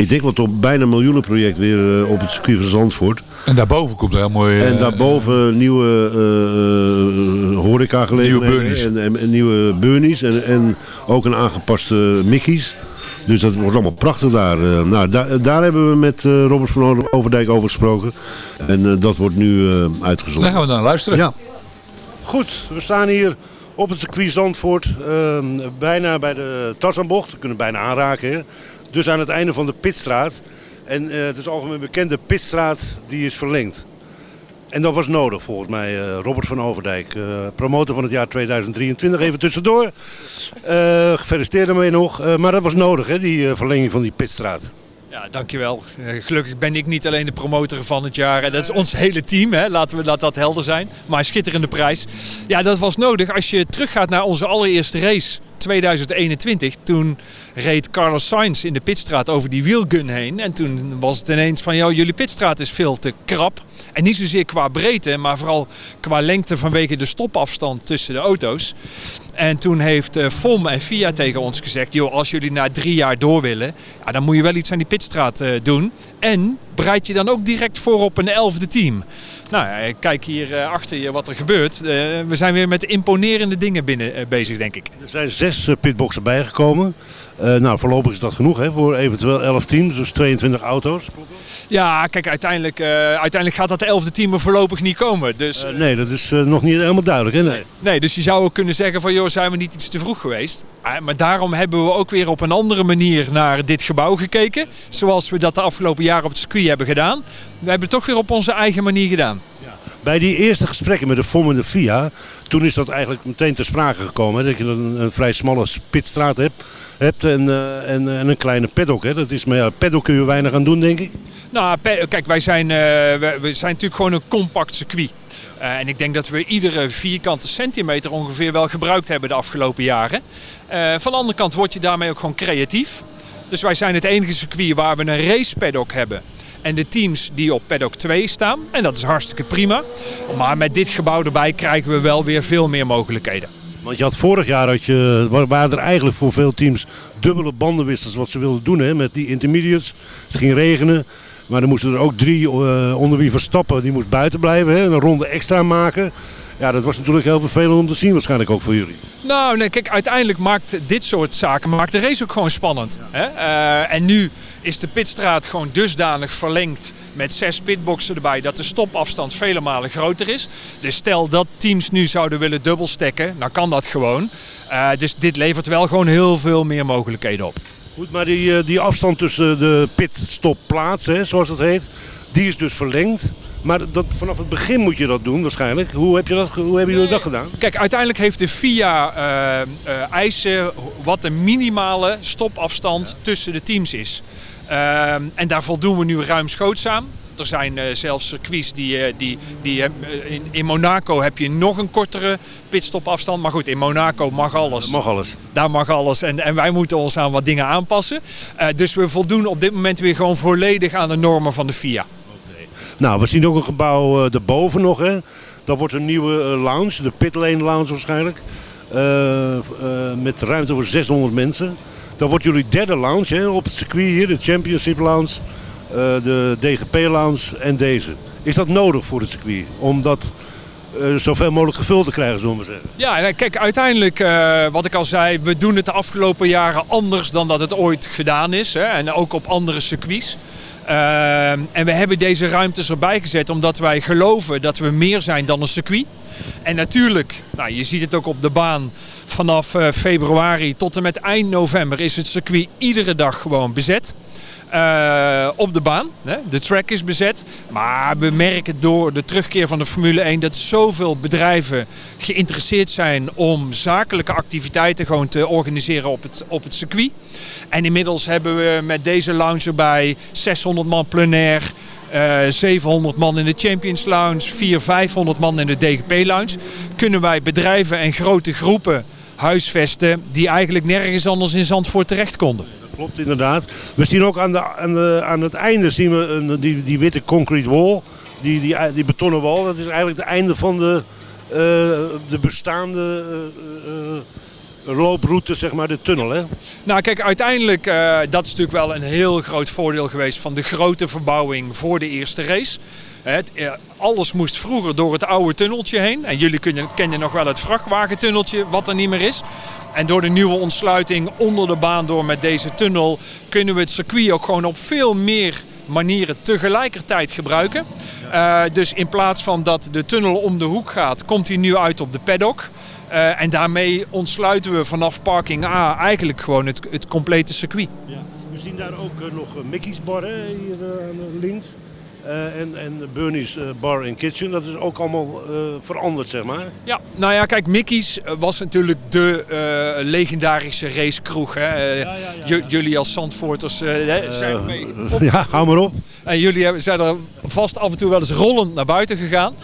ik denk wel toch bijna een miljoenenproject weer eh, op het circuit van Zandvoort. En daarboven komt een heel mooi... eh, En daarboven nieuwe uh, horeca Nieuwe Burnies. En, en, en nieuwe Burnies. En, en ook een aangepaste Mickey's. Dus dat wordt allemaal prachtig daar. Eh, nou, daar, daar hebben we met eh, Robert van Overdijk over gesproken. En eh, dat wordt nu eh, uitgezonden. Daar gaan we naar luisteren. Ja. Goed, we staan hier op het circuit Zandvoort. eh, bijna bij de Tassenbocht. We kunnen bijna aanraken. Hè. Dus aan het einde van de Pitstraat. En eh, het is algemeen bekend, de Pitstraat die is verlengd. En dat was nodig volgens mij. eh, Robert van Overdijk, eh, promotor van het jaar 2023. Even tussendoor. Gefeliciteerd ermee nog. Maar dat was nodig, hè, die verlenging van die Pitstraat. Ja, dankjewel. Gelukkig ben ik niet alleen de promotor van het jaar. Dat is ons hele team, hè. Laten we laat dat helder zijn. Maar schitterende prijs. Ja, dat was nodig. Als je teruggaat naar onze allereerste race, 2021. Toen reed Carlos Sainz in de pitstraat over die wielgun heen. En toen was het ineens van, joh, jullie pitstraat is veel te krap. En niet zozeer qua breedte, maar vooral qua lengte vanwege de stopafstand tussen de auto's. En toen heeft eh, FOM en FIA tegen ons gezegd: joh, als jullie na drie jaar door willen, ja, dan moet je wel iets aan die pitstraat eh, doen. En bereid je dan ook direct voor op een elfde team. Nou, kijk hier eh, achter je wat er gebeurt. Eh, we zijn weer met imponerende dingen binnen eh, bezig, denk ik. Er zijn zes pitboxen bijgekomen. Eh, nou, voorlopig is dat genoeg hè, voor eventueel 11 teams, dus 22 auto's. Ja, kijk, uiteindelijk, eh, uiteindelijk gaat dat elfde team er voorlopig niet komen. Dus, Eh, nee, dat is nog niet helemaal duidelijk. Hè? Nee. Nee, dus je zou ook kunnen zeggen van joh, zijn we niet iets te vroeg geweest? Maar daarom hebben we ook weer op een andere manier naar dit gebouw gekeken. Zoals we dat de afgelopen jaren op het circuit hebben gedaan. We hebben het toch weer op onze eigen manier gedaan. Bij die eerste gesprekken met de FOM en de FIA, toen is dat eigenlijk meteen ter sprake gekomen. Dat je een, vrij smalle pitstraat hebt, hebt en, eh, en, en een kleine paddock. Hè. Dat is, maar ja, paddock kun je weinig aan doen, denk ik. Nou, kijk, wij zijn, eh, we zijn natuurlijk gewoon een compact circuit. Eh, en ik denk dat we iedere vierkante centimeter ongeveer wel gebruikt hebben de afgelopen jaren. Eh, van de andere kant word je daarmee ook gewoon creatief. Dus wij zijn het enige circuit waar we een race paddock hebben. En de teams die op paddock 2 staan. En dat is hartstikke prima. Maar met dit gebouw erbij krijgen we wel weer veel meer mogelijkheden. Want je had vorig jaar, had je, wa- waren er eigenlijk voor veel teams dubbele bandenwissels wat ze wilden doen hè, met die intermediates. Het ging regenen. Maar er moesten er ook drie eh, onder wie Verstappen, die moest buiten blijven. Hè, een ronde extra maken. Ja, dat was natuurlijk heel vervelend om te zien waarschijnlijk ook voor jullie. Nou, nee, kijk, uiteindelijk maakt dit soort zaken maakt de race ook gewoon spannend. Hè? Eh, en nu is de pitstraat gewoon dusdanig verlengd met zes pitboxen erbij dat de stopafstand vele malen groter is. Dus stel dat teams nu zouden willen dubbelstekken, dan kan dat gewoon. Eh, dus dit levert wel gewoon heel veel meer mogelijkheden op. Goed, maar die, eh, die afstand tussen de pitstopplaatsen, hè, zoals dat heet, die is dus verlengd. Maar dat, vanaf het begin moet je dat doen waarschijnlijk. Hoe, heb je dat, hoe hebben jullie dat gedaan? Kijk, uiteindelijk heeft de FIA eh, eisen wat de minimale stopafstand tussen de teams is. Ehm, en daar voldoen we nu ruimschoots aan. Er zijn eh, zelfs circuits die, eh, die, die eh, in, in Monaco heb je nog een kortere pitstopafstand. Maar goed, in Monaco mag alles. Mag alles. Daar mag alles. En, en wij moeten ons aan wat dingen aanpassen. Dus we voldoen op dit moment weer gewoon volledig aan de normen van de FIA. Nou, we zien ook een gebouw uh, erboven nog. Hè. Dat wordt een nieuwe uh, lounge, de Pit Lane Lounge waarschijnlijk. Met ruimte voor 600 mensen. Dat wordt jullie derde lounge hè, op het circuit hier, de Championship Lounge, de DGP Lounge en deze. Is dat nodig voor het circuit? Om dat zoveel mogelijk gevuld te krijgen, zullen we zeggen. Ja, en kijk, uiteindelijk, uh, wat ik al zei, we doen het de afgelopen jaren anders dan dat het ooit gedaan is. Hè, en ook op andere circuits. Uh, en we hebben deze ruimtes erbij gezet omdat wij geloven dat we meer zijn dan een circuit. En natuurlijk, nou, je ziet het ook op de baan, vanaf uh, februari tot en met eind november is het circuit iedere dag gewoon bezet. Uh, op de baan. Hè. De track is bezet. Maar we merken door de terugkeer van de Formule 1 dat zoveel bedrijven geïnteresseerd zijn om zakelijke activiteiten gewoon te organiseren op het, op het circuit. En inmiddels hebben we met deze lounge erbij 600 man plenair. Uh, 700 man in de Champions Lounge, 400, 500 man in de DGP Lounge. Kunnen wij bedrijven en grote groepen huisvesten die eigenlijk nergens anders in Zandvoort terecht konden klopt inderdaad. We zien ook aan, de, aan, de, aan het einde zien we een, die, die witte concrete wall. Die, die, die betonnen wal. Dat is eigenlijk het einde van de, uh, de bestaande uh, uh, looproute, zeg maar, de tunnel. Hè? Nou kijk, uiteindelijk, uh, dat is natuurlijk wel een heel groot voordeel geweest van de grote verbouwing voor de eerste race. Het, alles moest vroeger door het oude tunneltje heen. En jullie kunnen, kennen nog wel het vrachtwagentunneltje, wat er niet meer is. En door de nieuwe ontsluiting onder de baan door met deze tunnel kunnen we het circuit ook gewoon op veel meer manieren tegelijkertijd gebruiken. Uh, dus in plaats van dat de tunnel om de hoek gaat, komt hij nu uit op de paddock. Uh, en daarmee ontsluiten we vanaf parking A eigenlijk gewoon het, het complete circuit. Ja. We zien daar ook uh, nog Mickey's bar hè, hier links. Uh, en, en Bernie's uh, Bar and Kitchen, dat is ook allemaal uh, veranderd, zeg maar. Ja, nou ja, kijk, Mickey's was natuurlijk de legendarische racekroeg. Hè. Ja, ja, ja, jullie als Zandvoorters zijn ermee op. Ja, hou maar op. En jullie zijn er vast af en toe wel eens rollend naar buiten gegaan.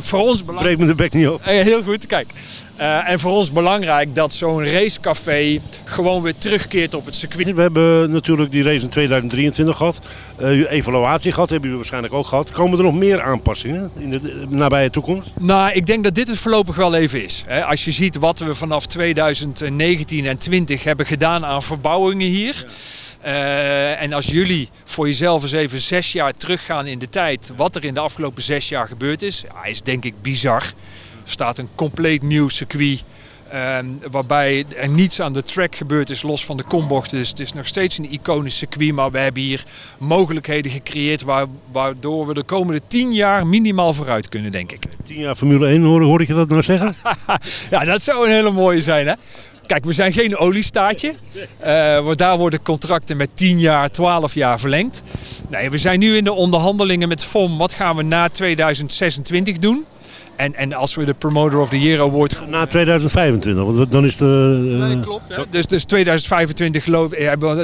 voor ons belangrijk... Breek me de bek niet op. heel goed, kijk. Uh, en voor ons belangrijk dat zo'n racecafé gewoon weer terugkeert op het circuit. We hebben natuurlijk die race in 2023 gehad. Uh, evaluatie gehad, hebben jullie waarschijnlijk ook gehad. Komen er nog meer aanpassingen in de, de nabije toekomst? Nou, ik denk dat dit het voorlopig wel even is. Hè. Als je ziet wat we vanaf 2019 en 20 hebben gedaan aan verbouwingen hier. Ja. Uh, en als jullie voor jezelf eens even zes jaar teruggaan in de tijd, wat er in de afgelopen zes jaar gebeurd is, ja, is denk ik bizar. Er staat een compleet nieuw circuit. Um, waarbij er niets aan de track gebeurd is, los van de kombochten. Dus het is nog steeds een iconisch circuit. Maar we hebben hier mogelijkheden gecreëerd waar, waardoor we de komende tien jaar minimaal vooruit kunnen, denk ik. Tien jaar Formule 1, hoor, hoor ik je dat nou zeggen? ja, dat zou een hele mooie zijn, hè? Kijk, we zijn geen oliestaatje. Uh, daar worden contracten met 10 jaar, 12 jaar verlengd. Nee, we zijn nu in de onderhandelingen met FOM. Wat gaan we na 2026 doen? En, en als we de Promoter of the Year Award... Na 2025, want dan is de... Uh, nee, klopt. Hè? Dus, dus 2025 geloof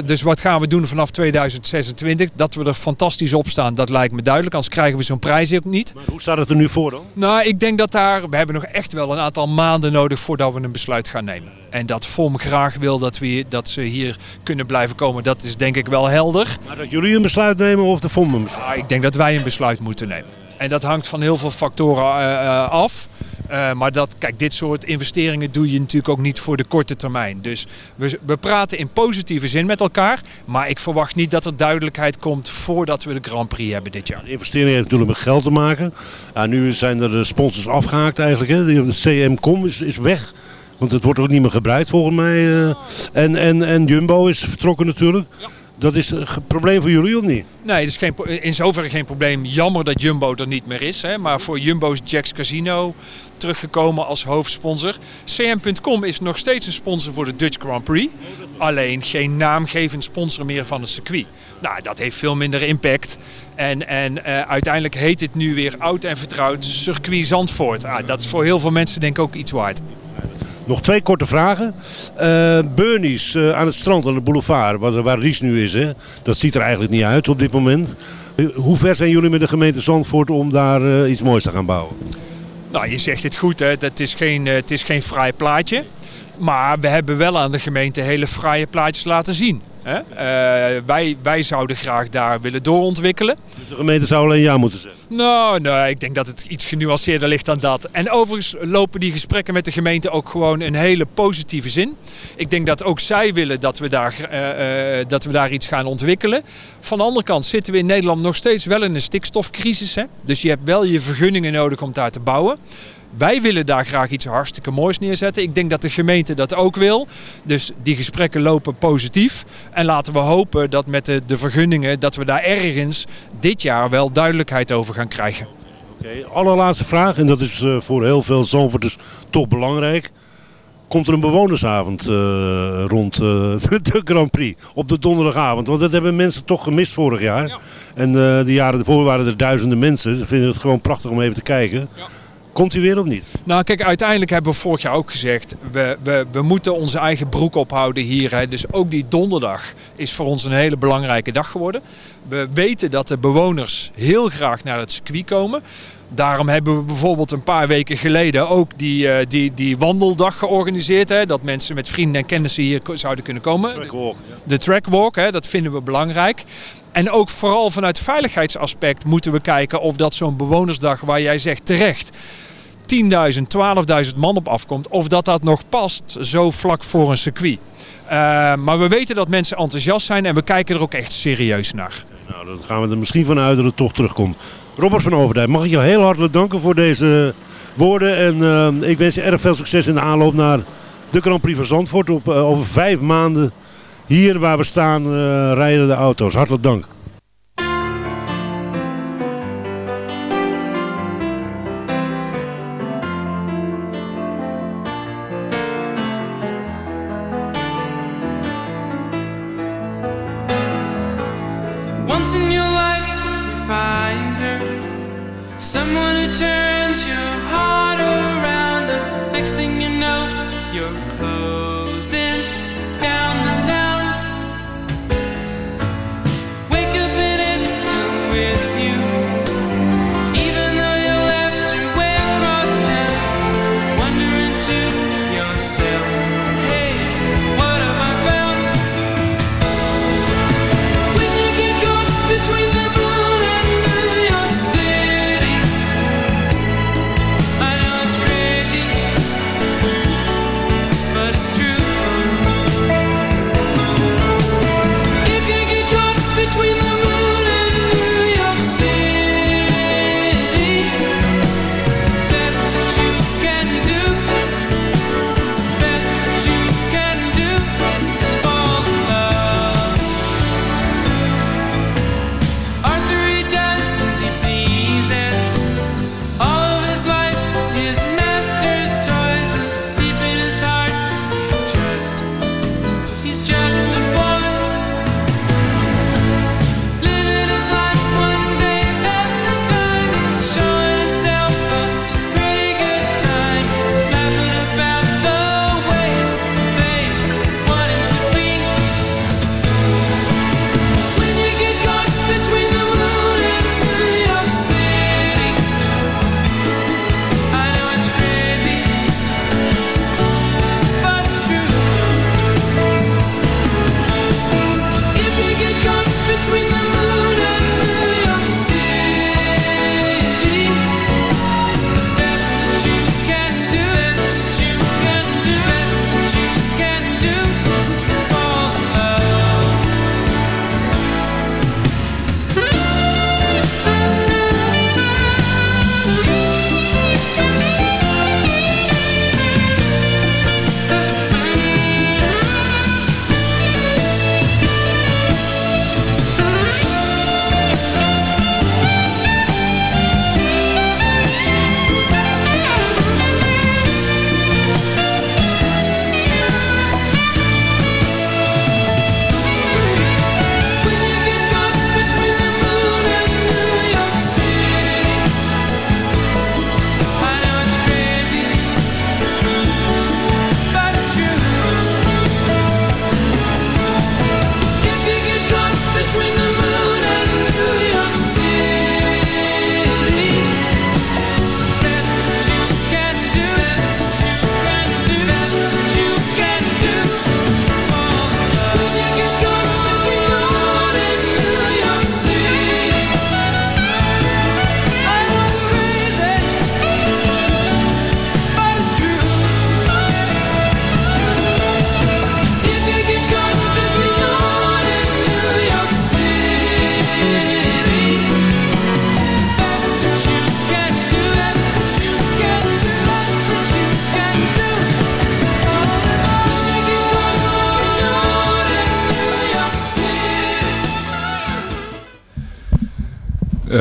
Dus wat gaan we doen vanaf 2026? Dat we er fantastisch op staan, dat lijkt me duidelijk. Anders krijgen we zo'n prijs ook niet. Maar hoe staat het er nu voor dan? Nou, ik denk dat daar... We hebben nog echt wel een aantal maanden nodig voordat we een besluit gaan nemen. En dat FOM graag wil dat, we, dat ze hier kunnen blijven komen, dat is denk ik wel helder. Maar dat jullie een besluit nemen of de FOM een besluit? Nou, ik denk dat wij een besluit moeten nemen. En dat hangt van heel veel factoren uh, af. Uh, maar dat, kijk, dit soort investeringen doe je natuurlijk ook niet voor de korte termijn. Dus we, we praten in positieve zin met elkaar. Maar ik verwacht niet dat er duidelijkheid komt voordat we de Grand Prix hebben dit jaar. De investering heeft natuurlijk met geld te maken. Ja, nu zijn er de sponsors afgehaakt eigenlijk. Hè. De CM.com is, is weg. Want het wordt ook niet meer gebruikt volgens mij. En, en, en Jumbo is vertrokken natuurlijk. Ja. Dat is een probleem voor jullie of niet? Nee, is geen, in zoverre geen probleem. Jammer dat Jumbo er niet meer is. Hè. Maar voor Jumbo is Jack's Casino teruggekomen als hoofdsponsor. CM.com is nog steeds een sponsor voor de Dutch Grand Prix. Alleen geen naamgevend sponsor meer van het circuit. Nou, dat heeft veel minder impact. En, en uh, uiteindelijk heet het nu weer oud en vertrouwd Circuit Zandvoort. Ah, dat is voor heel veel mensen denk ik ook iets waard. Nog twee korte vragen. Eh Burnies eh, aan het strand, aan de boulevard, waar, waar Ries nu is. Hè? Dat ziet er eigenlijk niet uit op dit moment. Eh, Hoe ver zijn jullie met de gemeente Zandvoort om daar iets moois te gaan bouwen? Nou, je zegt het goed, hè. Dat is geen, het is geen fraai plaatje. Maar we hebben wel aan de gemeente hele fraaie plaatjes laten zien. Hè? Eh, wij, wij zouden graag daar willen doorontwikkelen. Dus de gemeente zou alleen ja moeten zeggen. Nou, nee, ik denk dat het iets genuanceerder ligt dan dat. En overigens lopen die gesprekken met de gemeente ook gewoon een hele positieve zin. Ik denk dat ook zij willen dat we daar, eh, eh, dat we daar iets gaan ontwikkelen. Van de andere kant zitten we in Nederland nog steeds wel in een stikstofcrisis. Hè? Dus je hebt wel je vergunningen nodig om daar te bouwen. Wij willen daar graag iets hartstikke moois neerzetten. Ik denk dat de gemeente dat ook wil. Dus die gesprekken lopen positief. En laten we hopen dat met de, de vergunningen... dat we daar ergens dit jaar wel duidelijkheid over gaan krijgen. Oké, allerlaatste vraag, en dat is eh, voor heel veel Zandvoorters toch belangrijk. Komt er een bewonersavond eh, rond eh, de Grand Prix op de donderdagavond? Want dat hebben mensen toch gemist vorig jaar. En de jaren ervoor waren er duizenden mensen. Ze vinden het gewoon prachtig om even te kijken. Komt u weer of niet? Nou, kijk, uiteindelijk hebben we vorig jaar ook gezegd... we, we, we moeten onze eigen broek ophouden hier. Hè. Dus ook die donderdag is voor ons een hele belangrijke dag geworden. We weten dat de bewoners heel graag naar het circuit komen. Daarom hebben we bijvoorbeeld een paar weken geleden ook die, eh, die, die wandeldag georganiseerd. Hè, dat mensen met vrienden en kennissen hier zouden kunnen komen. De trackwalk, hè, dat vinden we belangrijk. En ook vooral vanuit veiligheidsaspect moeten we kijken of dat zo'n bewonersdag waar jij zegt terecht 10.000, 12.000 man op afkomt. Of dat dat nog past zo vlak voor een circuit. Eh, maar we weten dat mensen enthousiast zijn en we kijken er ook echt serieus naar. Nou, dan gaan we er misschien vanuit dat het toch terugkomt. Robert van Overdijk, mag ik jou heel hartelijk danken voor deze woorden. En eh, ik wens je erg veel succes in de aanloop naar de Grand Prix van Zandvoort. Op, eh, over vijf maanden hier waar we staan rijden de auto's. Hartelijk dank.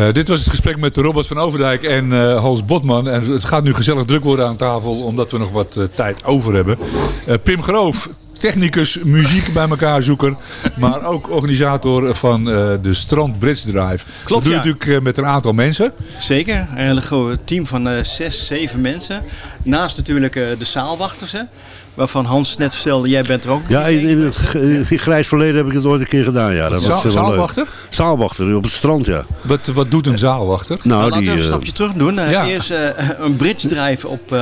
Eh, dit was het gesprek met Robert van Overdijk en eh, Hans Botman. En het gaat nu gezellig druk worden aan tafel, omdat we nog wat eh, tijd over hebben. Pim Groof, technicus, muziek bij elkaar zoeker. Maar ook organisator van eh, de Strand Bridge Drive. Klopt, Dat doe je ja. natuurlijk eh, met een aantal mensen. Zeker, een hele groot team van eh, zes, zeven mensen. Naast natuurlijk eh, de zaalwachters, hè, waarvan Hans net vertelde, jij bent er ook. Ja, in, in het grijs verleden heb ik het ooit een keer gedaan. Ja, dat Zaal- was wel leuk. zaalwachter? Zaalwachter op het strand, ja. Wat, wat doet een zaalwachter? Nou, laten we die, even een stapje terug doen. Ja. Eerst eh, een bridge drive op eh,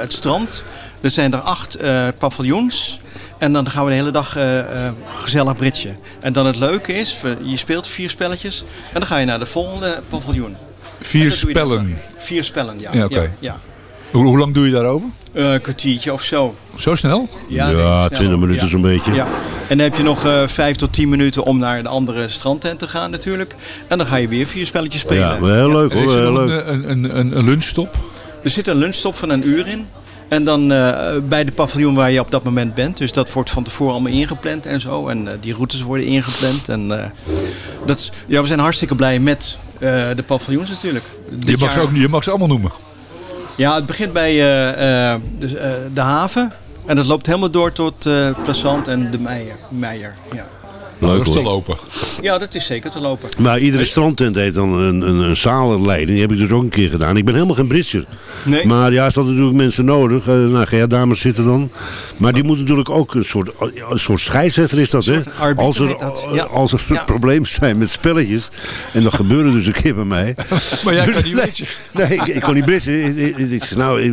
het strand. Er zijn er acht eh, paviljoens. En dan gaan we de hele dag eh, eh, gezellig bridgen. En dan het leuke is, je speelt vier spelletjes. En dan ga je naar de volgende paviljoen. Vier spellen. Vier spellen, ja. Ja, oké. ja, ja. Hoe, hoe lang doe je daarover? Eh, een kwartiertje of zo. Zo snel? Ja, Ja, nee, sneller. 20 minuten Ja. zo'n beetje. Ja. En dan heb je nog eh vijf tot tien minuten om naar de andere strandtent te gaan natuurlijk. En dan ga je weer vier spelletjes spelen. Ja, heel leuk hoor. er Heel leuk. een, een, een, een lunchstop? Er zit een lunchstop van een uur in. En dan eh, bij de paviljoen waar je op dat moment bent. Dus dat wordt van tevoren allemaal ingepland en zo. En eh, die routes worden ingepland. En, eh, dat is, ja, we zijn hartstikke blij met de paviljoens natuurlijk. Dit Je mag, ze ook, niet- je mag ze allemaal noemen. Ja, het begint bij de, de haven. En dat loopt helemaal door tot eh Plazant en de Meijer. Meijer ja. Nou, Leuk dat is te lopen. ja, dat is zeker te lopen. Maar iedere strandtent heeft dan een, een, een zalenleiding. Die heb ik dus ook een keer gedaan. Ik ben helemaal geen britser. Nee. Maar ja, er hadden natuurlijk mensen nodig. Eh, nou, ga jij dames zitten dan. Maar die moeten natuurlijk ook een soort, een soort scheidsrechter is dat, hè? arbiter Als er, dat, ja. als er Ja. problemen zijn met spelletjes. En dat gebeurde dus een keer bij mij. Maar jij Dus kan niet nee, britsen. Nee, ik, ik kon niet britsen. Ik, ik, ik- ik zei, nou, ik,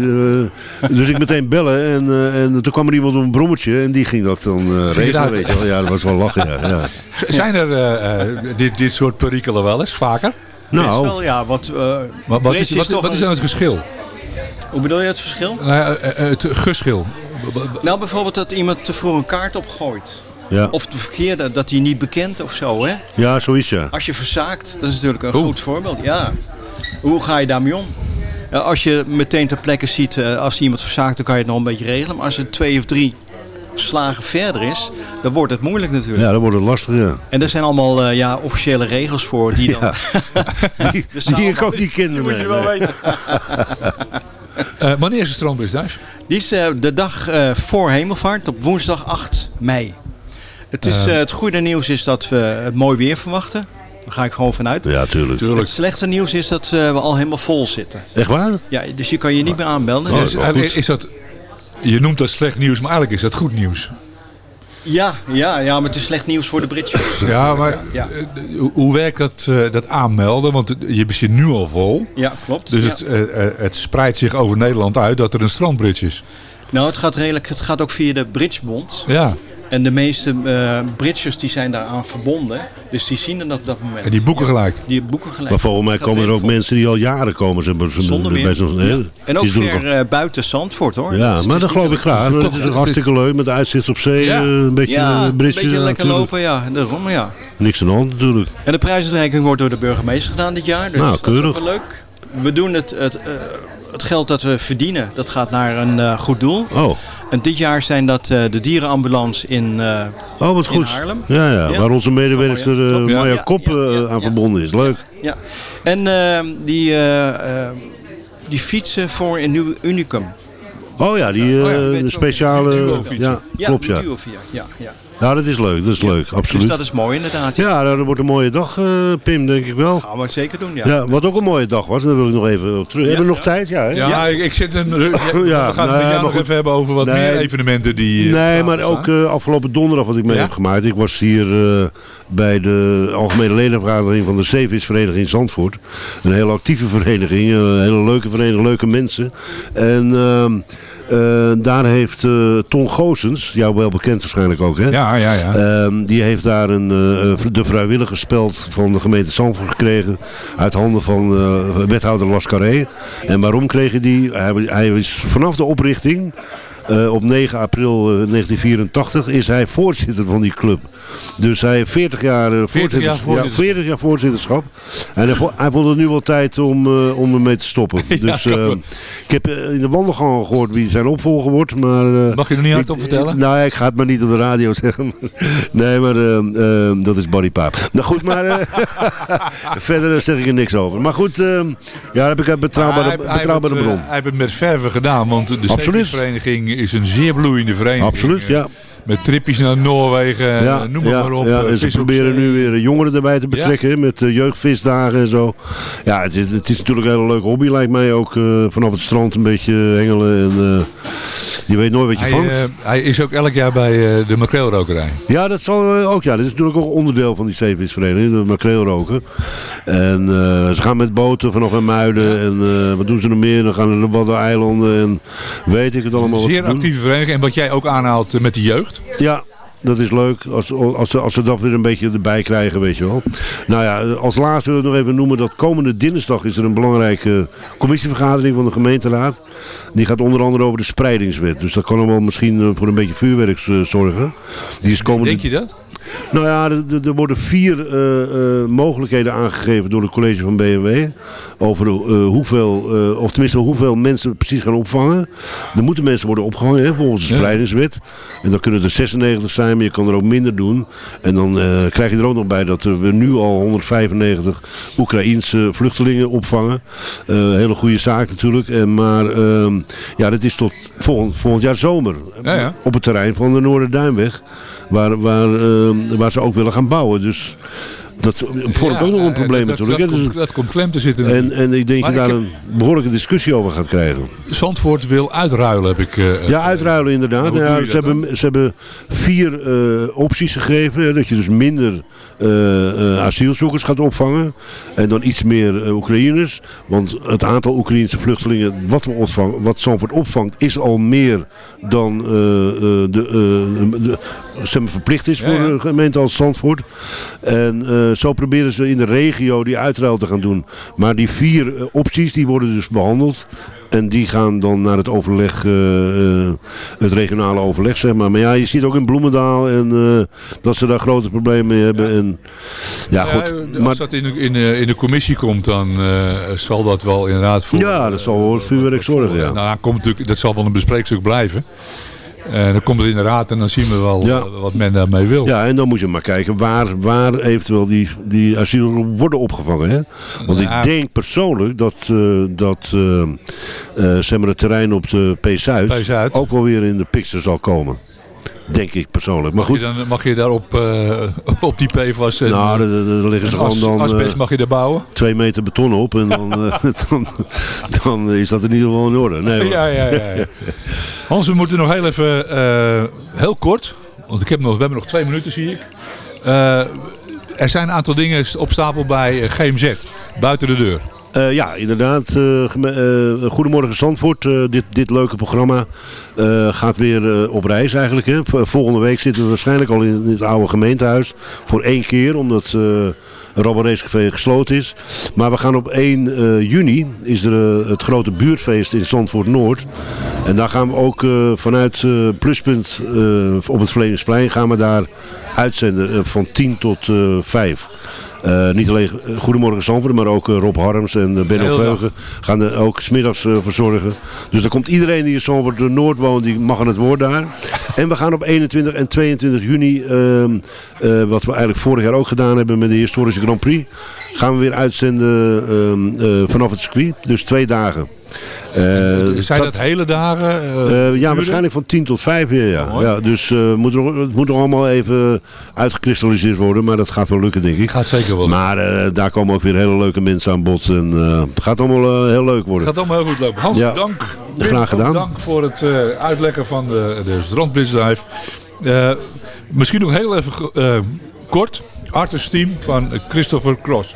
eh, dus ik meteen bellen. En, eh, en toen kwam er iemand op een brommetje. En die ging dat dan eh, regelen, weet je wel. Ja, dat was wel lachen, ja. Ja. Zijn er eh, eh, dit, dit soort perikelen wel eens vaker? Nou, wel, ja, wat, eh, wat bridge is, wat, wat is een- dan het verschil? Hoe bedoel je het verschil? Nou het geschil. Nou, bijvoorbeeld dat iemand te vroeg een kaart opgooit. ja. Of de verkeerde, dat hij niet bekend of zo, hè? ja, zo is ja. Als je verzaakt, dat is natuurlijk een goed voorbeeld. Ja. Hoe ga je daarmee om? Als je meteen ter plekke ziet, eh, als iemand verzaakt, dan kan je het nog een beetje regelen. Maar als het twee of drie slagen verder is, dan wordt het moeilijk natuurlijk. Ja, dan wordt het lastig, ja. En er zijn allemaal eh, ja, officiële regels voor die dan... Die, De die ik ook niet moet je wel nee. weten. Eh, wanneer is de strandbedrijf? Die is eh, de dag eh, voor hemelvaart, op woensdag 8 mei. Het, is, het goede nieuws is dat we het mooi weer verwachten. Daar ga ik gewoon vanuit. Ja, tuurlijk. Het slechte nieuws is dat eh, we al helemaal vol zitten. Echt waar? Ja, dus je kan je niet meer aanmelden. Oh, Dus- is dat, je noemt dat slecht nieuws, maar eigenlijk is dat goed nieuws. ja, ja, ja, maar het is slecht nieuws voor de Britjes. Ja, maar Ja. eh, hoe- werkt dat, eh, dat aanmelden? Want je zit nu al vol. Ja, klopt. Dus Ja. het, eh, het spreidt zich over Nederland uit dat er een strandbridge is. Nou, het gaat redelijk. Het gaat ook via de Bridgebond. Ja, En de meeste eh Bridgers die zijn daaraan verbonden. Dus die zien op dat moment. en die boeken Ja, gelijk. Die boeken gelijk. Maar volgens mij komen er ook mensen die al jaren komen. Ze. Zonder bij meer. zo'n- Ja. hè? En ook ver eh, buiten Zandvoort hoor. Ja, is- maar dat geloof ik graag. het is Dat toch- is hartstikke leuk met uitzicht op zee. Ja. eh, Een beetje Ja, een beetje lekker natuurlijk. lopen, ja. Daarom, ja. Niks aan de hand natuurlijk. En de prijsuitreiking wordt door de burgemeester gedaan dit jaar. Dus Nou, dat is keurig. wel leuk. We doen het, het, eh, het geld dat we verdienen, dat gaat naar een eh, goed doel. Oh, En dit jaar zijn dat eh, de dierenambulance in, eh, oh wat in goed. Haarlem. Ja, ja, Ja. waar onze Maya Kop. Maya Ja, Kop ja, eh, ja, aan verbonden is. Leuk. Ja. En eh, die, eh, eh, die fietsen voor een nieuw unicum. Oh ja, die Oh speciale... Ja, Ja, klopt ja. Ja, ja. Ja, dat is leuk. Dat is leuk, absoluut. Dus dat is mooi inderdaad. Ja, nou, dat wordt een mooie dag, eh, Pim, denk ik wel. Gaan we het zeker doen, ja. Ja, wat ook een mooie dag was, daar wil ik nog even op terug. Hebben we nog tijd? Ja, hè? Ja, Ik, ik zit een. Ja, we gaan Ja, het nog even hebben over wat Nee. meer evenementen die. eh, Nee, maar ook eh, afgelopen donderdag wat ik mee Ja? heb gemaakt. Ik was hier eh, bij de algemene ledenvergadering van de Zeevisvereniging Zandvoort. Een hele actieve vereniging, een hele leuke vereniging, leuke mensen. En eh, daar heeft eh Ton Goosens, jou wel bekend waarschijnlijk ook hè? Ja, ja, ja. Ehm, die heeft daar een, eh, de vrijwilligerspeld van de gemeente Zandvoort gekregen. Uit handen van wethouder Lascaré. En waarom kreeg hij die? Hij, hij is vanaf de oprichting Eh, op 9 april eh, 1984 is hij voorzitter van die club. Dus hij heeft 40 jaar, eh, 40 jaar voorzitters- ja, voorzitterschap. 40 jaar voorzitterschap. En hij, vo- hij vond het nu wel tijd om, eh, om ermee te stoppen. dus eh, wel. ik heb eh, in de wandelgang gehoord wie zijn opvolger wordt. Maar, eh, Mag je er niet hard op vertellen? nou, ik ga het maar niet op de radio zeggen. nee, maar eh, eh, dat is Barry Paap. Nou goed, maar eh, verder zeg ik er niks over. Maar goed, eh, ja, heb ik een betrouwbare, Hij- betrouwbare bron. eh, Hij heeft het met verven gedaan, want de Absoluut. Is een zeer bloeiende vereniging. Absoluut, Eh, ja. Met tripjes naar Noorwegen, Ja, eh, noem maar, ja, maar op. ja, eh, en ze proberen nu weer jongeren erbij te betrekken met jeugdvisdagen en zo. Ja, het is, het is natuurlijk een hele leuke hobby lijkt mij ook. vanaf het strand een beetje hengelen en je weet nooit wat je Hij, vangt. eh, hij is ook elk jaar bij eh, de makreelrokerij. Ja, dat zal eh, ook. Ja, dat is natuurlijk ook onderdeel van die zeevisvereniging, de makreelroken. En ze gaan met boten vanaf Muiden en wat doen ze nog meer? Dan gaan ze naar de Waddeneilanden en weet ik het allemaal wat Zeer actieve vereniging. En wat jij ook aanhaalt met de jeugd. Ja, dat is leuk als, als, ze, als ze dat weer een beetje erbij krijgen, weet je wel. Nou ja, als laatste wil ik nog even noemen dat komende dinsdag is er een belangrijke commissievergadering van de gemeenteraad. Die gaat onder andere over de spreidingswet. Dus dat kan wel misschien eh, voor een beetje vuurwerk eh, zorgen. Die is komende... Denk je dat? Nou ja, er, er- worden vier eh, eh, mogelijkheden aangegeven door het college van BMW. Over eh, hoeveel, of tenminste hoeveel mensen precies gaan opvangen. Er moeten mensen worden opgevangen hè, volgens de spreidingswet. En dan kunnen er 96 zijn, maar je kan er ook minder doen. En dan krijg je er ook nog bij dat we nu al 195 Oekraïense vluchtelingen opvangen. Hele goede zaak natuurlijk. En, maar ehm, ja, dat is tot volgend, volgend jaar zomer. Ja, ja. Op het terrein van de Noorderduinweg. Waar, waar, ehm, waar ze ook willen gaan bouwen. Dus dat vormt Ja, ook nog een eh, probleem dat, natuurlijk. Dat. Dus- komt, dat komt klem te zitten. en, en ik denk dat je daar een behoorlijke discussie over gaat krijgen. Zandvoort wil uitruilen, heb ik... eh, Ja, uitruilen inderdaad. Ja, ze, hebben, ze hebben vier eh, opties gegeven. hè, Dat je dus minder asielzoekers gaat opvangen. En dan iets meer Oekraïners. Want het aantal Oekraïnse vluchtelingen wat, we opvangen, wat Zandvoort opvangt is al meer dan de, de, zeg verplicht is voor ja. een gemeente als Zandvoort. En eh, zo proberen ze in de regio die uitruil te gaan doen. Maar die vier eh, opties die worden dus behandeld. En die gaan dan naar het overleg, eh, het regionale overleg, zeg maar. Maar ja, je ziet ook in Bloemendaal en, dat ze daar grote problemen mee hebben. En, ja, goed. als maar, dat in de, in, de, in de commissie komt, dan zal dat wel inderdaad voor... ja, dat zal wel vuurwerk zorgen, ja. Nou, komt natuurlijk, dat zal wel een bespreekstuk blijven. En dan komt het in de raad en dan zien we wel Ja. eh, wat men daarmee wil. Ja, en dan moet je maar kijken waar, waar eventueel die, die asielzoekers worden opgevangen. Hè? Want ik denk persoonlijk dat, eh, dat eh, eh, zeg maar het terrein op de P-Zuid. ook wel weer in de picture zal komen. Denk ik persoonlijk. Maar Mag, je goed, dan, mag je daar op, eh, op die PFAS en, nou, daar- liggen ze gewoon dan asbest eh, mag je daar bouwen? twee meter beton op. En dan, eh, dan, dan is dat in ieder geval in orde. Nee. Ja, ja, ja, ja. Hans, we moeten nog heel even, eh, heel kort, want ik heb nog, we hebben nog twee minuten zie ik. Eh, er zijn een aantal dingen op stapel bij eh, GMZ, buiten de deur. Eh, ja, inderdaad. eh, eh, Goedemorgen Zandvoort. dit, dit leuke programma gaat weer op reis eigenlijk. Hè. Volgende week zitten we waarschijnlijk al in het oude gemeentehuis. Voor één keer, omdat Robber Race gesloten is. Maar we gaan op 1 eh, juni, is er het grote buurtfeest in Zandvoort Noord. En daar gaan we ook vanuit Pluspunt op het Verleningsplein gaan we daar uitzenden van 10 tot eh 5. Eh, niet alleen eh, Goedemorgen Zandvoort, maar ook eh, Rob Harms en Benno. Veugen gaan er ook smiddags verzorgen. Dus dan komt iedereen die in Zandvoort Noord woont, die mag aan het woord daar. En we gaan op 21 en 22 juni, ehm, eh, wat we eigenlijk vorig jaar ook gedaan hebben met de historische Grand Prix, gaan we weer uitzenden ehm, eh, vanaf het circuit. Dus twee dagen. Eh, zijn dat hele dagen? eh, eh, ja, waarschijnlijk van 10 tot 5 weer. Ja. Ja, dus moet nog- het moet nog allemaal even uitgekristalliseerd worden. Maar dat gaat wel lukken, denk ik. Gaat zeker wel. Maar daar komen ook weer hele leuke mensen aan bod. En het gaat allemaal heel leuk Het worden. gaat allemaal heel goed lopen. Hans, Ja. dank. Wim, Graag gedaan. Dank voor het uitleggen van de, de misschien nog heel even kort. Artist Team van Christopher Cross.